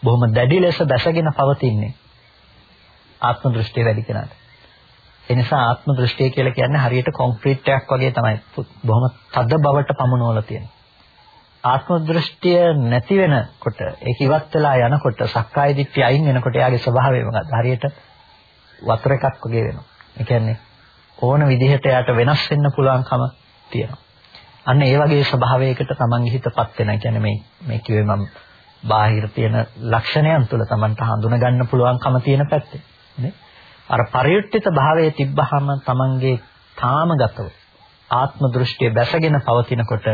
A: බොහොම දැඩි ලෙස දැසගෙන පවතින්නේ. ආත්ම දෘෂ්ටිය වැඩි කෙනාට. ඒ නිසා ආත්ම දෘෂ්ටිය කියලා කියන්නේ හරියට කොන්ක්‍රීට් එකක් වගේ තමයි. බොහොම තද බවට පමුණවලා තියෙන. ආත්ම දෘෂ්ටිය නැති වෙනකොට ඒක ඉවත් වෙලා යනකොට සක්කාය දිට්ඨිය අයින් වෙනකොට එයාගේ ස්වභාවය මොකක්ද? හරියට වතුර එකක් වගේ වෙනවා. ඒ කියන්නේ ඕන විදිහට එයාට වෙනස් වෙන්න පුළුවන්කම තියෙනවා. අන්න ඒ වගේ ස්වභාවයකට තමන්ගේ හිතපත් වෙන. ඒ කියන්නේ මේ මේ කිව්වේ මම බාහිර තියෙන ලක්ෂණයන් තුළ තමන්ට හඳුන ගන්න පුළුවන්කම තියෙන පැත්තේ. නේ? අර පරියුක්තිත භාවයේ තිබ්බහම තමන්ගේ තාමගතව ආත්ම දෘෂ්ටිය බැසගෙන පවතිනකොට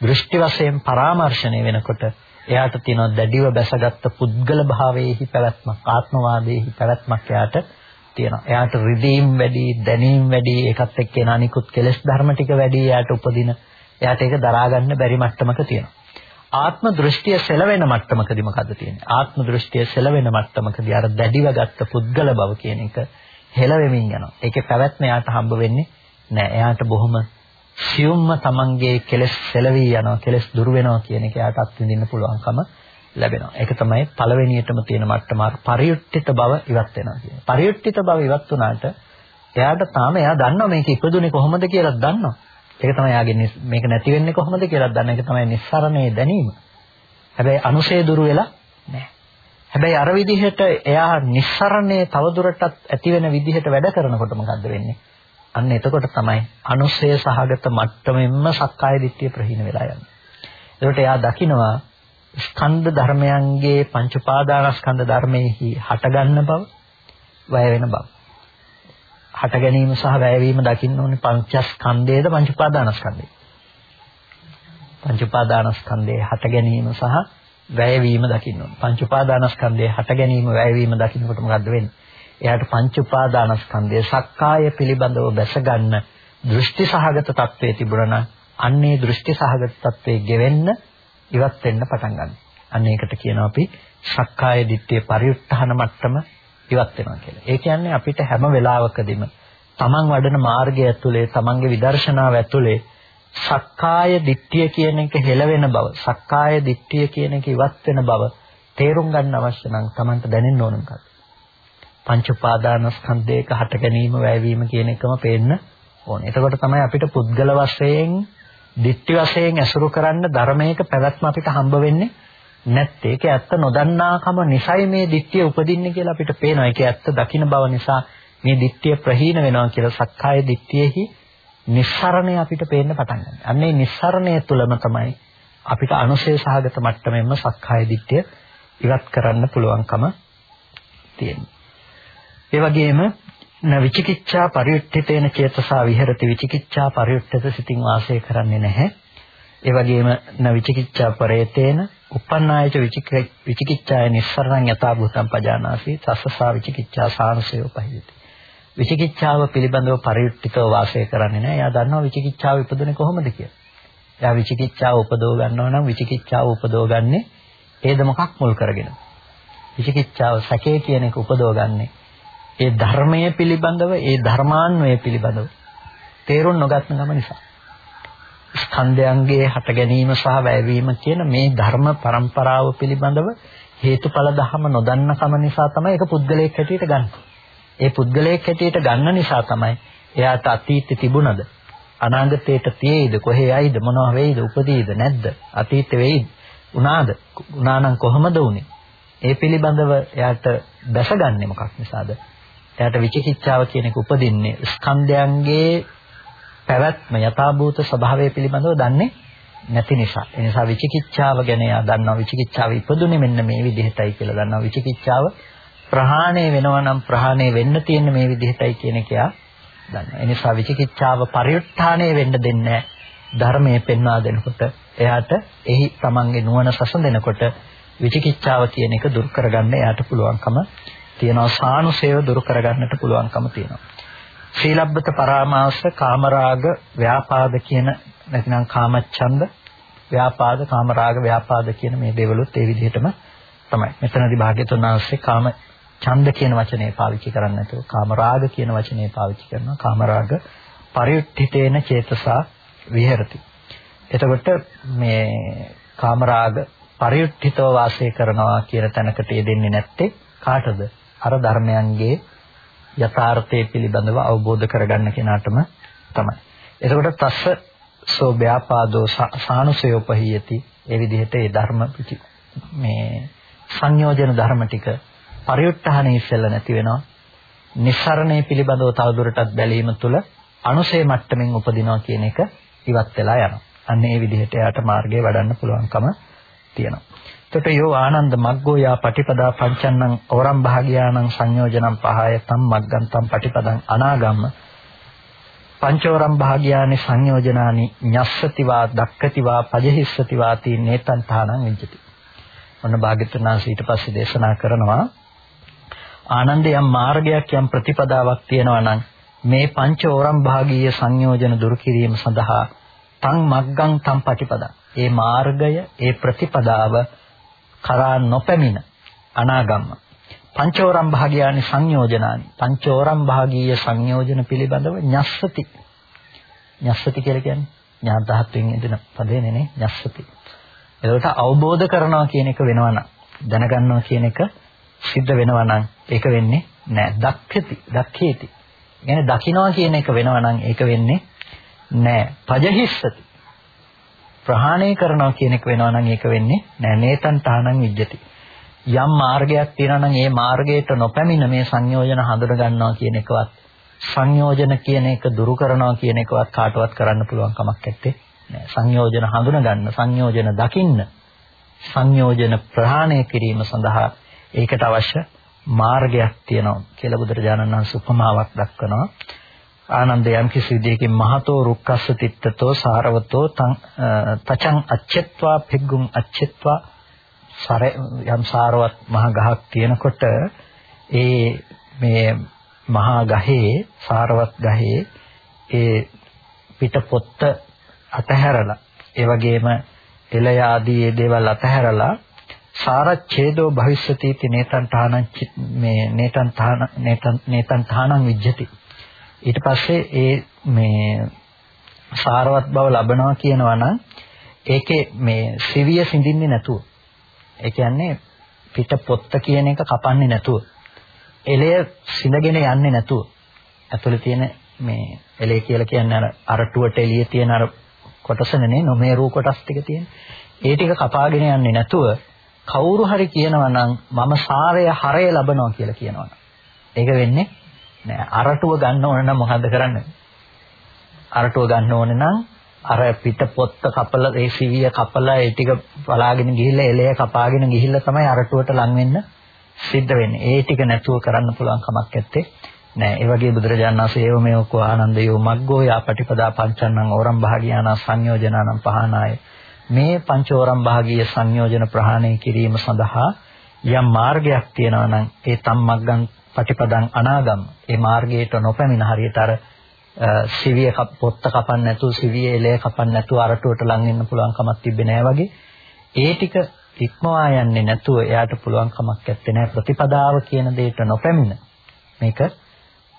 A: දෘෂ්ටි වශයෙන් පරාමර්ශණය වෙනකොට එයාට තියෙන දැඩිව බැසගත් පුද්ගල භාවයේහි පැවැත්මක් ආත්මවාදයේහි පැවැත්මක් එයාට තියෙනවා. එයාට රිදීම් වැඩි, දැනීම් වැඩි, ඒකත් එක්ක එන අනිකුත් කෙලෙස් ධර්ම ටික වැඩි එයාට උපදින. එයාට ඒක දරා ගන්න බැරි මට්ටමක තියෙනවා. ආත්ම දෘෂ්ටිය සෙලවෙන මට්ටමකදී මොකද්ද තියෙන්නේ? ආත්ම දෘෂ්ටිය සෙලවෙන මට්ටමකදී අර දැඩිව ගත්ත පුද්ගල බව කියන එක හෙලවෙමින් යනවා. ඒකේ පැවැත්ම එයාට හම්බ වෙන්නේ නැහැ. එයාට බොහොම සියුම්ම තමන්ගේ කෙලෙස් සෙලවී යනවා, කෙලෙස් දුරු වෙනවා කියන එක එයාට අත්විඳින්න පුළුවන්කම ලැබෙනවා. ඒක තමයි පළවෙනියටම තියෙන මට්ටම පරියුක්තිත බව ඉවත් වෙනවා කියන්නේ. පරියුක්තිත බව ඉවත් වුණාට එයාට තාම එයා දන්නවා මේක ඉපදුනේ කොහොමද කියලා දන්නවා. ඒක තමයි යාගේ මේක නැති වෙන්නේ කොහොමද කියලා දන්න එක තමයි නිස්සරණේ දැනීම. හැබැයි අනුශේ දුරු වෙලා නැහැ. හැබැයි අර විදිහට එයා නිස්සරණේ තවදුරටත් ඇති වෙන විදිහට වැඩ කරනකොට මොකද්ද වෙන්නේ? අන්න එතකොට තමයි අනුශේ සහගත මට්ටමෙන්ම සක්කාය දිට්ඨිය ප්‍රහීන වෙලා යන්නේ. එතකොට එයා දකිනවා ස්කන්ධ ධර්මයන්ගේ පංච උපාදානස්කන්ධ ධර්මයේහි හටගන්න බව, වැය වෙන බව. හට ගැනීම සහ වැයවීම දකින්න ඕනේ පංචස්කන්ධයේද පංච උපාදානස්කන්ධය. පංච උපාදානස්කන්ධයේ හට ගැනීම සහ වැයවීම දකින්න ඕනේ. පංච උපාදානස්කන්ධයේ හට ගැනීම වැයවීම දකින්නකොට මොකද්ද වෙන්නේ? එයාට පංච උපාදානස්කන්ධයේ සක්කාය පිළිබඳව බැස ගන්න දෘෂ්ටි සහගත තත්වයේ තිබුණා නම් අන්නේ දෘෂ්ටි සහගත තත්වයේ ගෙවෙන්න ඉවත් වෙන්න පටන් ගන්නවා. අන්න ඒකට කියනවා අපි සක්කාය දිට්ඨිය පරිඋත්ථාන මට්ටම ඉවත් වෙනවා කියලා. ඒ කියන්නේ අපිට හැම වෙලාවකදීම තමන් වඩන මාර්ගය ඇතුලේ තමන්ගේ විදර්ශනාව ඇතුලේ සක්කාය දිට්ඨිය කියන එක හෙළවෙන බව, සක්කාය දිට්ඨිය කියන එක ඉවත් වෙන බව තේරුම් ගන්න අවශ්‍ය නම් තමන්ට දැනෙන්න ඕන මොකක්ද? පංච උපාදානස්කන්ධයක හට ගැනීම වැයවීම කියන එකම පේන්න ඕනේ. එතකොට තමයි අපිට පුද්ගල වශයෙන්, දිට්ඨි වශයෙන් ඇසුරු කරන්න ධර්මයක පැවැත්ම අපිට හම්බ වෙන්නේ නැත්තේ ඒක ඇත්ත නොදන්නාකම නිසයි මේ දික්තිය උපදින්නේ කියලා අපිට පේනවා. ඒක ඇත්ත දකින්න බව නිසා මේ දික්තිය ප්‍රහීන වෙනවා කියලා සක්කාය දික්තියෙහි නිස්සරණය අපිට පේන්න පටන් ගන්නවා. අන්න ඒ නිස්සරණය තුළම තමයි අපිට අනුශේ සහගත මට්ටමෙන්ම සක්කාය දිට්ඨිය ඉවත් කරන්න පුළුවන්කම තියෙනවා. ඒ වගේම න විචිකිච්ඡා පරියුක්තිතේන චේතසා විහෙරති විචිකිච්ඡා පරියුක්තත සිතින් වාසය කරන්නේ නැහැ. ඒ වගේම න විචිකිච්ඡා පරේතේන uppannāyaච විචිකිච්ඡාය නිස්සරණං යථා භූතං පජානාසි තස්සසා විචිකිච්ඡා සානුසය උපහියති. විචිකිච්ඡාව පිළිබඳව පරියුක්තිකව වාසය කරන්නේ නැහැ. එයා දන්නවා විචිකිච්ඡාව ඉපදුනේ කොහොමද කියලා. එයා විචිකිච්ඡාව උපදව ගන්නවා නම් විචිකිච්ඡාව උපදවගන්නේ ඒද මොකක් මුල් කරගෙන? විචිකිච්ඡාව සැකේ කියන එක උපදවගන්නේ ඒ ධර්මයේ පිළිබඳව ඒ ධර්මාන්වය පිළිබඳව තේරුම් නොගත්න ගම නිසා. ස්කන්ධයන්ගේ හට ගැනීම සහ වැයවීම කියන මේ ධර්ම પરම්පරාව පිළිබඳව හේතුඵල ධහම නොදන්න කම නිසා තමයි ඒක පුද්ගලයෙක් හැටියට ගන්න. ඒ පුද්ගලයෙක් හැටියට ගන්න නිසා තමයි එයාට අතීතෙ තිබුණද? අනාගතයට තියෙයිද කොහේ යයිද? මොනවා වෙයිද? උපදීද? නැද්ද? අතීත වෙයිද? උනාද? උනානම් කොහමද උනේ? ඒ පිළිබඳව එයාට දැසගන්නේ මොකක් නිසාද? එයාට විචිකිච්ඡාව කියන එක උපදින්නේ ස්කන්ධයන්ගේ පැවැත්ම යථාභූත ස්වභාවය පිළිබඳව දන්නේ නැති නිසා. ඒ නිසා විචිකිච්ඡාව ගැන එයා දන්නවා විචිකිච්ඡාව ඉපදුනේ මෙන්න මේ විදිහටයි කියලා දන්නවා. විචිකිච්ඡාව ප්‍රහාණය වෙනවා නම් ප්‍රහාණය වෙන්න තියෙන මේ විදිහටයි කියන එක එයා දන්නවා. ඒ නිසා විචිකිච්ඡාව පරිඋත්ථානය වෙන්න දෙන්නේ ධර්මයේ පෙන්වා දෙනකොට එයාට එහි තමන්ගේ නුවණ සසඳනකොට විචිකිච්ඡාව කියන එක දුරු කරගන්න එයාට පුළුවන්කම තියෙනවා. සානුසේව දුරු කරගන්නට පුළුවන්කම තියෙනවා. සීලබ්බත පරාමාස කාමරාග ව්‍යාපාද කියන නැතිනම් කාමච්ඡන්ද ව්‍යාපාද කාමරාග ව්‍යාපාද කියන මේ දේවලුත් ඒ විදිහටම තමයි. මෙතනදී භාග්‍යතුන් වහන්සේ කාම ඡන්ද කියන වචනේ පාවිච්චි කරන්නේ නැතුව කාමරාග කියන වචනේ පාවිච්චි කරනවා. කාමරාග පරිඋත්ථිතේන චේතසා විහෙරති. එතකොට මේ කාමරාග පරිඋත්ථිතව වාසය කරනවා කියන තැනකට යෙදෙන්නේ නැත්තේ කාටද? අර ධර්මයන්ගේ යථාර්ථය පිළිබඳව අවබෝධ කරගන්න කෙනාටම තමයි. එතකොට තස්ස සෝ ව්‍යාපාදෝ සානුසයෝපහියති ඒ විදිහට ඒ ධර්ම මේ සංයෝජන ධර්ම ටික පරිඋත්ථානෙ ඉස්සෙල්ල නැති වෙනවා. නිස්සරණය පිළිබඳව තවදුරටත් බැලීම තුළ අනුසය මට්ටමින් උපදිනවා කියන එක ඉවත් වෙලා යනවා. අන්න ඒ විදිහට එයාට මාර්ගය වඩන්න පුළුවන්කම තියෙනවා. එතකොට යෝ ආනන්ද මග්ගෝ යා පටිපදා පංචන්නං ඕරම් භාගියානං සංයෝජනම් පහය තම් මග්ගං තම් පටිපදං අනාගම්ම පංචෝරම් භාග්‍යානි සංයෝජනානි ඤස්සතිවා දක්කතිවා පජහිස්සතිවා තී නේතං තානං විජ්ජති. ඔන්න භාග්‍යතුන් ඊට පස්සේ දේශනා කරනවා ආනන්ද යම් මාර්ගයක් යම් ප්‍රතිපදාවක් තියෙනවා නම් මේ පංචෝරම් භාගීය සංයෝජන දුරු කිරීම සඳහා තං මග්ගං තම් පටිපදං. ඒ මාර්ගය ඒ ප්‍රතිපදාව කරා නොපැමිණ අනාගම්ම. පංචෝරම් භාගයානි සංයෝජනානි. පංචෝරම් භාගීය සංයෝජන පිළිබඳව ඤස්සති. ඤස්සති කියලා කියන්නේ ඥාන ධාතුවෙන් එදෙන පදේනේ නේ? ඤස්සති. ඒකට අවබෝධ කරනවා කියන එක වෙනවනම් දැනගන්නවා කියන එක සිද්ධ වෙනවනම් ඒක වෙන්නේ නෑ. දක්ඛති දක්ඛේති. කියන්නේ දකින්නවා කියන එක වෙනවනම් ඒක වෙන්නේ නෑ. පජහිස්සති. ප්‍රහාණය කරනවා කියන එක වෙනවා නම් ඒක වෙන්නේ නෑ නේතන් තහනම් විජ්ජති. යම් මාර්ගයක් තියෙනවා නම් ඒ මාර්ගයට නොපැමිණ මේ සංයෝජන හඳුන ගන්නවා කියන එකවත් සංයෝජන කියන එක දුරු කරනවා කියන එකවත් කාටවත් කරන්න පුළුවන් කමක් නැත්තේ නෑ. සංයෝජන හඳුන ගන්න, සංයෝජන දකින්න, සංයෝජන ප්‍රහාණය කිරීම සඳහා ඒකට අවශ්‍ය මාර්ගයක් තියෙනවා කියලා බුදුරජාණන් වහන්සේ උපමාවක් දක්වනවා. ආනන්ද යම් කිසි විදියකින් මහතෝ රුක්කස්ස තිත්තතෝ සාරවතෝ තචං අච්චත්වා පිග්ගුම් අච්චත්වා සර යම් සාරවත් මහ ගහක් තියෙනකොට ඒ මේ මහා ගහේ සාරවත් ගහේ ඒ පිට පොත්ත අතහැරලා ඒ වගේම එළය ආදී ඒ දේවල් අතහැරලා සාරච්ඡේදෝ භවිෂ්‍යති නේතං තානං මේ නේතං තාන නේතං නේතං තානං විජ්ජති. ඊට පස්සේ ඒ මේ සාරවත් බව ලබනවා කියනවා නම් ඒකේ මේ සිවිය සිඳින්නේ නැතුව ඒ කියන්නේ පිට පොත්ත කියන එක කපන්නේ නැතුව එලය සිඳගෙන යන්නේ නැතුව ඇතුලේ තියෙන මේ එලේ කියලා කියන්නේ අර අරටුවට එළියේ තියෙන අර කොටසනේ නොමේරු කොටස් ටික තියෙන. ඒ ටික කපාගෙන යන්නේ නැතුව කවුරු හරි කියනවා නම් මම සාරය හරය ලබනවා කියලා කියනවා. ඒක වෙන්නේ නෑ අරටුව ගන්න ඕන නම් මොකද්ද කරන්නේ? අරටුව ගන්න ඕනේ නම් අර පිට පොත්ත කපලා ඒ සිවිය කපලා ඒ ටික බලාගෙන ගිහිල්ලා එලය කපාගෙන ගිහිල්ලා තමයි අරටුවට ලං වෙන්න සිද්ධ වෙන්නේ. ඒ ටික නැතුව කරන්න පුළුවන් කමක් නැත්තේ නෑ ඒ වගේ බුදුරජාණන් වහන්සේ ඒව මේ ඔක්කො ආනන්දයෝ මග්ගෝ යා පටිපදා පංචන්නං ඕරම් භාගියානා සංයෝජනානම් පහනාය මේ පංචෝරම් භාගීය සංයෝජන ප්‍රහාණය කිරීම සඳහා යම් මාර්ගයක් තියෙනවා නම් ඒ තම්මග්ගං පටිපදං අනාගම්. ඒ මාර්ගයට නොපැමිණ හරියට අර සිවිය පොත්ත කපන්න නැතුව සිවිය එලය කපන්න නැතුව අරටුවට ලං වෙන්න පුළුවන් කමක් තිබ්බේ නෑ වගේ. ඒ ටික ඉක්මවා යන්නේ නැතුව එයාට පුළුවන් කමක් නැත්තේ නෑ. ප්‍රතිපදාව කියන දෙයට නොපැමිණ මේක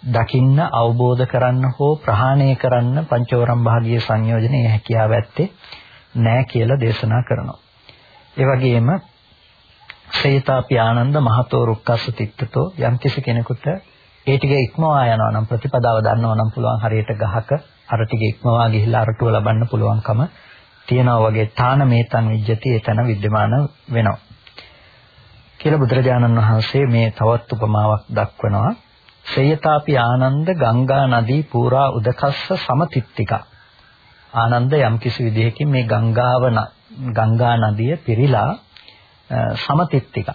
A: දකින්න අවබෝධ කරන්න හෝ ප්‍රහාණය කරන්න පංචවරම් භාගීය සංයෝජනයේ හැකියාව ඇත්තේ නෑ කියලා දේශනා කරනවා. ඒ වගේම සේතාපි ආනන්ද මහතෝ රුක්කස්ස තිත්තතෝ යම් කිසි කෙනෙකුට ඒ ටික ඉක්මවා යනවා නම් ප්‍රතිපදාව දන්නවා නම් පුළුවන් හරියට ගහක අර ටික ඉක්මවා ගිහිල්ලා අරටුව ලබන්න පුළුවන්කම තියනවා වගේ තාන මේතන් විජ්ජති එතන विद्यमान වෙනවා. කියලා බුදුරජාණන් වහන්සේ මේ තවත් උපමාවක් දක්වනවා. සේයතාපි ආනන්ද ගංගා නදී පුරා උදකස්ස සමතිත්තික. ආනන්ද යම් කිසි විදිහකින් මේ ගංගාව ගංගා නදිය පිරීලා සමතිත්තික.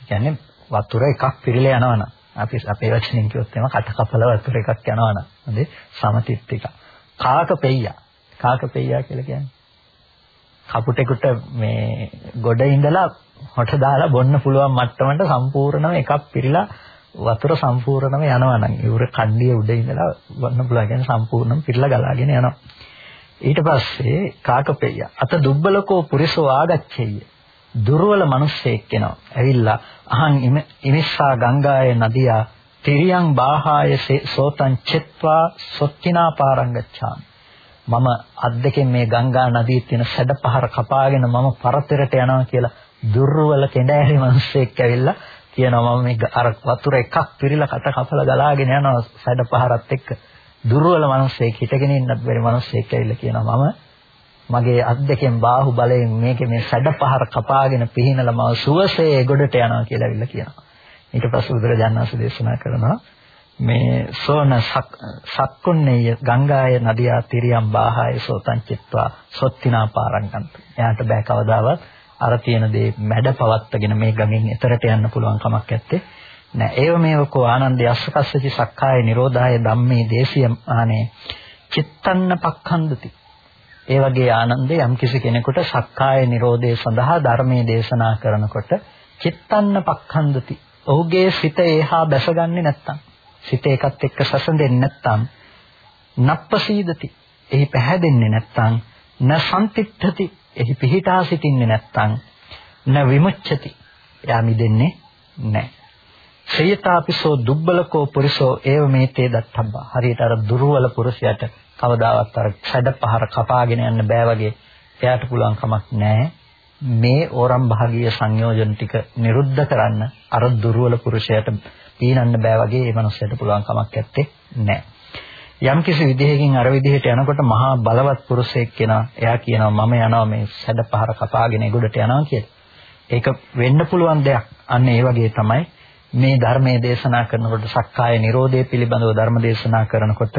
A: කියන්නේ වතුර එකක් පිරিলা යනවනම් අපි අපේ වචනෙන් කිව්වොත් එම කට කපල වතුර එකක් යනවනම් හරි සමතිත්තික. කාක පෙయ్యා. කාක පෙయ్యා කියලා කියන්නේ කපුටෙකුට මේ ගොඩ ඉඳලා හොට දාලා බොන්න පුළුවන් මට්ටමට සම්පූර්ණම එකක් පිරিলা වතුර සම්පූර්ණම යනවා නම් ඉවුර කණ්ඩිය උඩ ඉඳලා වන්න පුළුවන් කියන්නේ සම්පූර්ණම පිරලා ගලාගෙන යනවා ඊට පස්සේ කාකපෙය අත දුබ්බලකෝ පුරිසෝ ආගච්ඡෙය දුර්වල මිනිස්සෙක් කෙනා ඇවිල්ලා අහං ඉමිස්සා ගංගාය නදියා තිරියං බාහාය සෝතං චෙත්වා සොත්තිනා පාරංගච්ඡාමි. මම අත් දෙකෙන් මේ ගංගා නදියේ තියෙන සැඩපහර කපාගෙන මම පරතරට යනවා කියලා දුර්වල කෙඳෑරි මිනිස්සෙක් ඇවිල්ලා කියනවා. මම මේ අර වතුර එකක් පිරීලා කට කපලා ගලාගෙන යනවා සැඩ පහරත් එක්ක. දුර්වල මිනිස්සෙක් හිටගෙන ඉන්නත් බැරි මිනිස්සෙක් ඇවිල්ලා කියනවා. මම මගේ අත් දෙකෙන් බාහුව බලයෙන් මේකේ මේ සැඩ පහර කපාගෙන පිහිනලා මම සුවසේ ගොඩට යනවා කියලා ඇවිල්ලා කියනවා. ඊට පස්සේ බුදුරජාණන් වහන්සේ දේශනා කරනවා මේ සෝන සක්කුන්නේය ගංගාය නදියා තිරියම් බාහාය සෝතං චිත්වා සොත්තිනා පාරංගන්ත. එයාට බෑ කවදාවත් අර තියෙන දේ මැඩ පවත්තගෙන මේ ගමෙන් එතරට යන්න පුළුවන් කමක් නැත්තේ. නෑ ඒව මේවකෝ ආනන්දය අස්සකස්සචි සක්කාය නිරෝධාය ධම්මේ දේශිය ආනේ චිත්තන්න පක්ඛන්දති. ඒ වගේ ආනන්දේ යම්කිසි කෙනෙකුට සක්කාය නිරෝධය සඳහා ධර්මයේ දේශනා කරනකොට චිත්තන්න පක්ඛන්දති ඔහුගේ සිත ඒහා බැසගන්නේ නැත්තම් සිත ඒකත් එක්ක සසඳෙන්නේ නැත්තම් නප්පසීදති එහි පැහැදෙන්නේ නැත්තම් න සම්තිත්ථති එහි පිහිටා සිටින්නේ නැත්නම් න විමුච්ඡති. එයා මිදෙන්නේ නැහැ. සේයතාපිසෝ දුබ්බලකෝ පුරිසෝ ඒව මේතේ දත්තබ්බා. හරියට අර දුර්වල පුරුෂයාට කවදාවත් අර ඡඩ පහර කපාගෙන යන්න බෑ වගේ එයාට පුළුවන් කමක් නැහැ. මේ ඕරම් භාගීය සංයෝජන ටික නිරුද්ධ කරන්න අර දුර්වල පුරුෂයාට පීනන්න බෑ වගේ ඒ මනුස්සයට පුළුවන් කමක් නැත්තේ නැහැ. යම් කිසි විදිහකින් අර විදිහට යනකොට මහා බලවත් පුරුෂයෙක් කෙනා එයා කියනවා මම යනවා මේ සැඩ පහර කපාගෙන ඒගොඩට යනවා කියලා. ඒක වෙන්න පුළුවන් දෙයක්. අන්න ඒ වගේ තමයි මේ ධර්මයේ දේශනා කරනකොට සක්කාය නිරෝධය පිළිබඳව ධර්ම දේශනා කරනකොට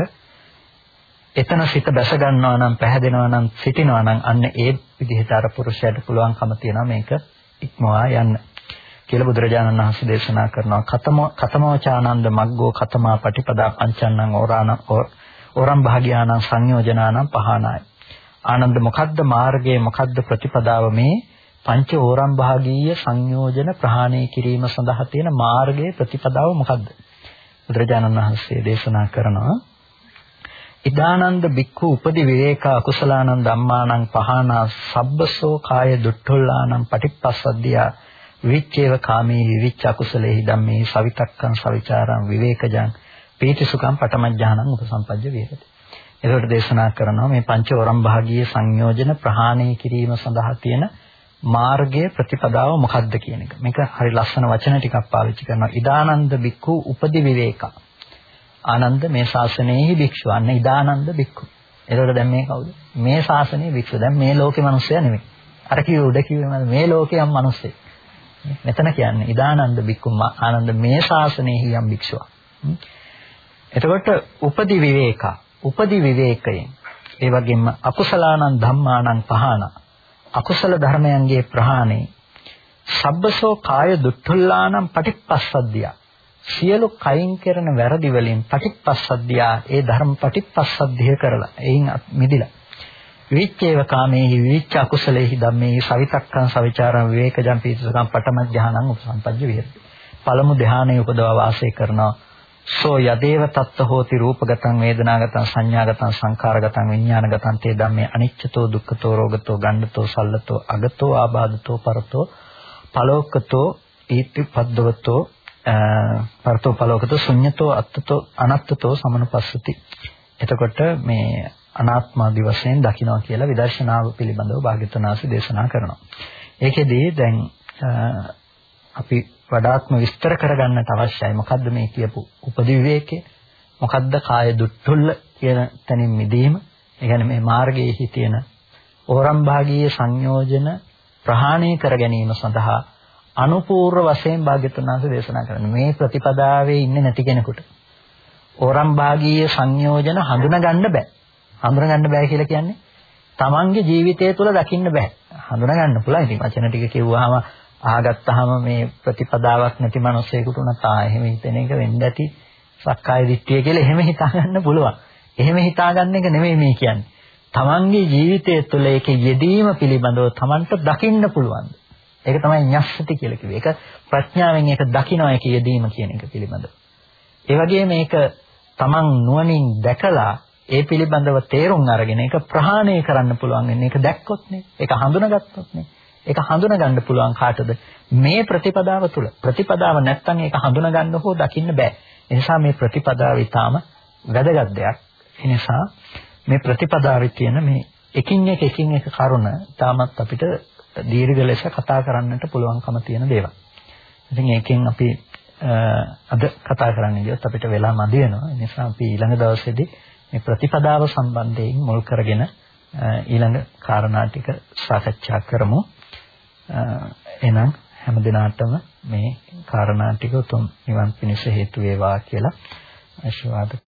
A: එතන සිත බැස ගන්නවා නම් පැහැදෙනවා නම් සිටිනවා නම් අන්න ඒ විදිහට අර පුරුෂයාට පුළුවන්කම තියෙනවා මේක ඉක්මවා යන්න. කියලා බුදුරජාණන් වහන්සේ දේශනා කරනවා. කතම කතමෝචානන්ද මග්ගෝ කතමා පටිපදා පංචන්නං ඕරාණ ඕරම් භාග්‍යානං සංයෝජනානං පහනාය. ආනන්ද මොකද්ද මාර්ගයේ? මොකද්ද ප්‍රතිපදාව? මේ පංච ඕරම් භාගීය සංයෝජන ප්‍රහාණය කිරීම සඳහා තියෙන මාර්ගයේ ප්‍රතිපදාව මොකද්ද? බුදුරජාණන් වහන්සේ දේශනා කරනවා. ඉදානන්ද බික්ඛු උපදි විවේක අකුසලානං ධම්මානං පහනා සබ්බසෝ කාය දුට්ඨොල්ලානං පටිප්පස්සද්ධියා විවිච්ඡේව කාමී විවිච්ඡ අකුසලේහි ධම්මේ සවිතක්කං සවිචාරං විවේකජං පීතිසුඛං පටමඥානං උපසම්පජ්ජ විහෙරති. එතකොට දේශනා කරනවා මේ පංච වරම් භාගීය සංයෝජන ප්‍රහාණය කිරීම සඳහා තියෙන මාර්ගය ප්‍රතිපදාව මොකක්ද කියන එක. මේක හරි ලස්සන වචන ටිකක් පාවිච්චි කරනවා. ඉදානන්ද බික්ඛු උපදි විවේක. ආනන්ද මේ ශාසනයෙහි භික්ෂුව. අන්න ඉදානන්ද බික්ඛු. එතකොට දැන් මේ කවුද? මේ ශාසනයේ භික්ෂුව. දැන් මේ ලෝකේ මිනිස්සයා නෙමෙයි. අර කිව්ව උඩ කිව්වේ මේ ලෝකයේම මිනිස්සෙක්. මෙතන කියන්නේ ඉදානන්ද බික්කු ආනන්ද මේ ශාසනයෙහි යම් භික්ෂුවක්. එතකොට උපදි විවේක උපදි විවේකයෙන් ඒ වගේම අකුසලානං ධම්මානං පහන අකුසල ධර්මයන්ගේ ප්‍රහාණය සබ්බසෝ කාය දුක්ඛල්ලානම් පටිපස්සද්ධිය සියලු කයින් කරන වැරදි වලින් පටිච්චසද්ධියා ඒ ධර්ම පටිච්චසද්ධිය කරලා එයින් මිදිලා. විවිච්ඡේව කාමේහි විවිච්ඡ අකුසලේහි ධම්මේහි සවිතක්කං සවිචාරං විවේකජං පීතිසුඛං පඨම ධානං උපසම්පජ්ජ විහෙරති. පළමු ධානයේ උපදවා වාසය කරනවා සෝ යදේව තත්ත හෝති රූපගතං වේදනාගතං සංඥාගතං සංඛාරගතං විඥානගතං තේ ධම්මේ අනිච්චතෝ දුක්ඛතෝ රෝගතෝ ගණ්ඩතෝ සල්ලතෝ අගතෝ ආබාධතෝ පරතෝ පලෝකතෝ ඊති පද්දවතෝ පරතෝ පලෝකතෝ ශුඤ්ඤතෝ අත්තතෝ අනත්තතෝ සමනපස්සති එතකොට මේ අනාත්මාදි වශයෙන් දකිනවා කියලා විදර්ශනාව පිළිබඳව භාග්‍යවතුන් වහන්සේ දේශනා කරනවා. ඒකෙදී දැන් අපි වඩාත්ම විස්තර කරගන්නට අවශ්‍යයි. මොකද්ද මේ කියපු උපදිවිවේකය? මොකද්ද කාය දුට්ටුල්ල කියන තැනින් මිදීම? ඒ කියන්නේ මේ මාර්ගයේ තියෙන ඕරම් භාගීය සංයෝජන ප්‍රහාණය කර ගැනීම සඳහා අනුපූර්ව වශයෙන් භාග්‍යතුන් වහන්සේ දේශනා කරන්නේ මේ ප්‍රතිපදාවේ ඉන්නේ නැති කෙනෙකුට ඕරම් භාගීය සංයෝජන හඳුනගන්න බෑ. හඳුනගන්න බෑ කියලා කියන්නේ තමන්ගේ ජීවිතය තුළ දකින්න බෑ. හඳුනගන්න පුළුවන්. ඉතින් වචන ටික කිව්වහම අහගත්තාම මේ ප්‍රතිපදාවක් නැති මිනිස්සෙකුට උනත් ආ එහෙම හිතෙන එක වෙන්න ඇති සක්කාය දිට්ඨිය කියලා එහෙම හිතාගන්න පුළුවන්. එහෙම හිතාගන්න එක නෙමෙයි මේ කියන්නේ. තමන්ගේ ජීවිතය තුළ ඒක යෙදීම පිළිබඳව තමන්ට දකින්න පුළුවන්. ඒක තමයි ඤස්සති කියලා කිව්වේ. ඒක ප්‍රඥාවෙන් ඒක දකිනවා ඒක යෙදීම කියන එක පිළිබඳව. ඒ වගේම මේක තමන් නුවණින් දැකලා ඒ පිළිබඳව තේරුම් අරගෙන ඒක ප්‍රහාණය කරන්න පුළුවන් වෙන්නේ ඒක දැක්කොත් නේ. ඒක හඳුනාගත්තොත් නේ. ඒක හඳුනගන්න පුළුවන් කාටද මේ ප්‍රතිපදාව තුළ ප්‍රතිපදාව නැත්තම් ඒක හඳුනගන්න හෝ දකින්න බෑ ඒ නිසා මේ ප්‍රතිපදාව ඊටාම වැදගත් දෙයක් ඒ නිසා මේ ප්‍රතිපදාවේ තියෙන මේ එකින් එක එකින් එක කරුණ ඊටමත් අපිට දීර්ඝ ලෙස කතා කරන්නට පුළුවන්කම තියෙන දේවල්. ඉතින් ඒකෙන් අපි අද කතා කරන්න ගියොත් අපිට වෙලා මදි වෙනවා. ඒ නිසා අපි ඊළඟ දවසේදී මේ ප්‍රතිපදාව සම්බන්ධයෙන් මුල් කරගෙන ඊළඟ කාරණා ටික සාකච්ඡා කරමු. එහෙනම් හැම දිනාටම මේ කාරණා ටික උතුම් නිවන් පිණිස හේතු වේවා කියලා ආශිර්වාද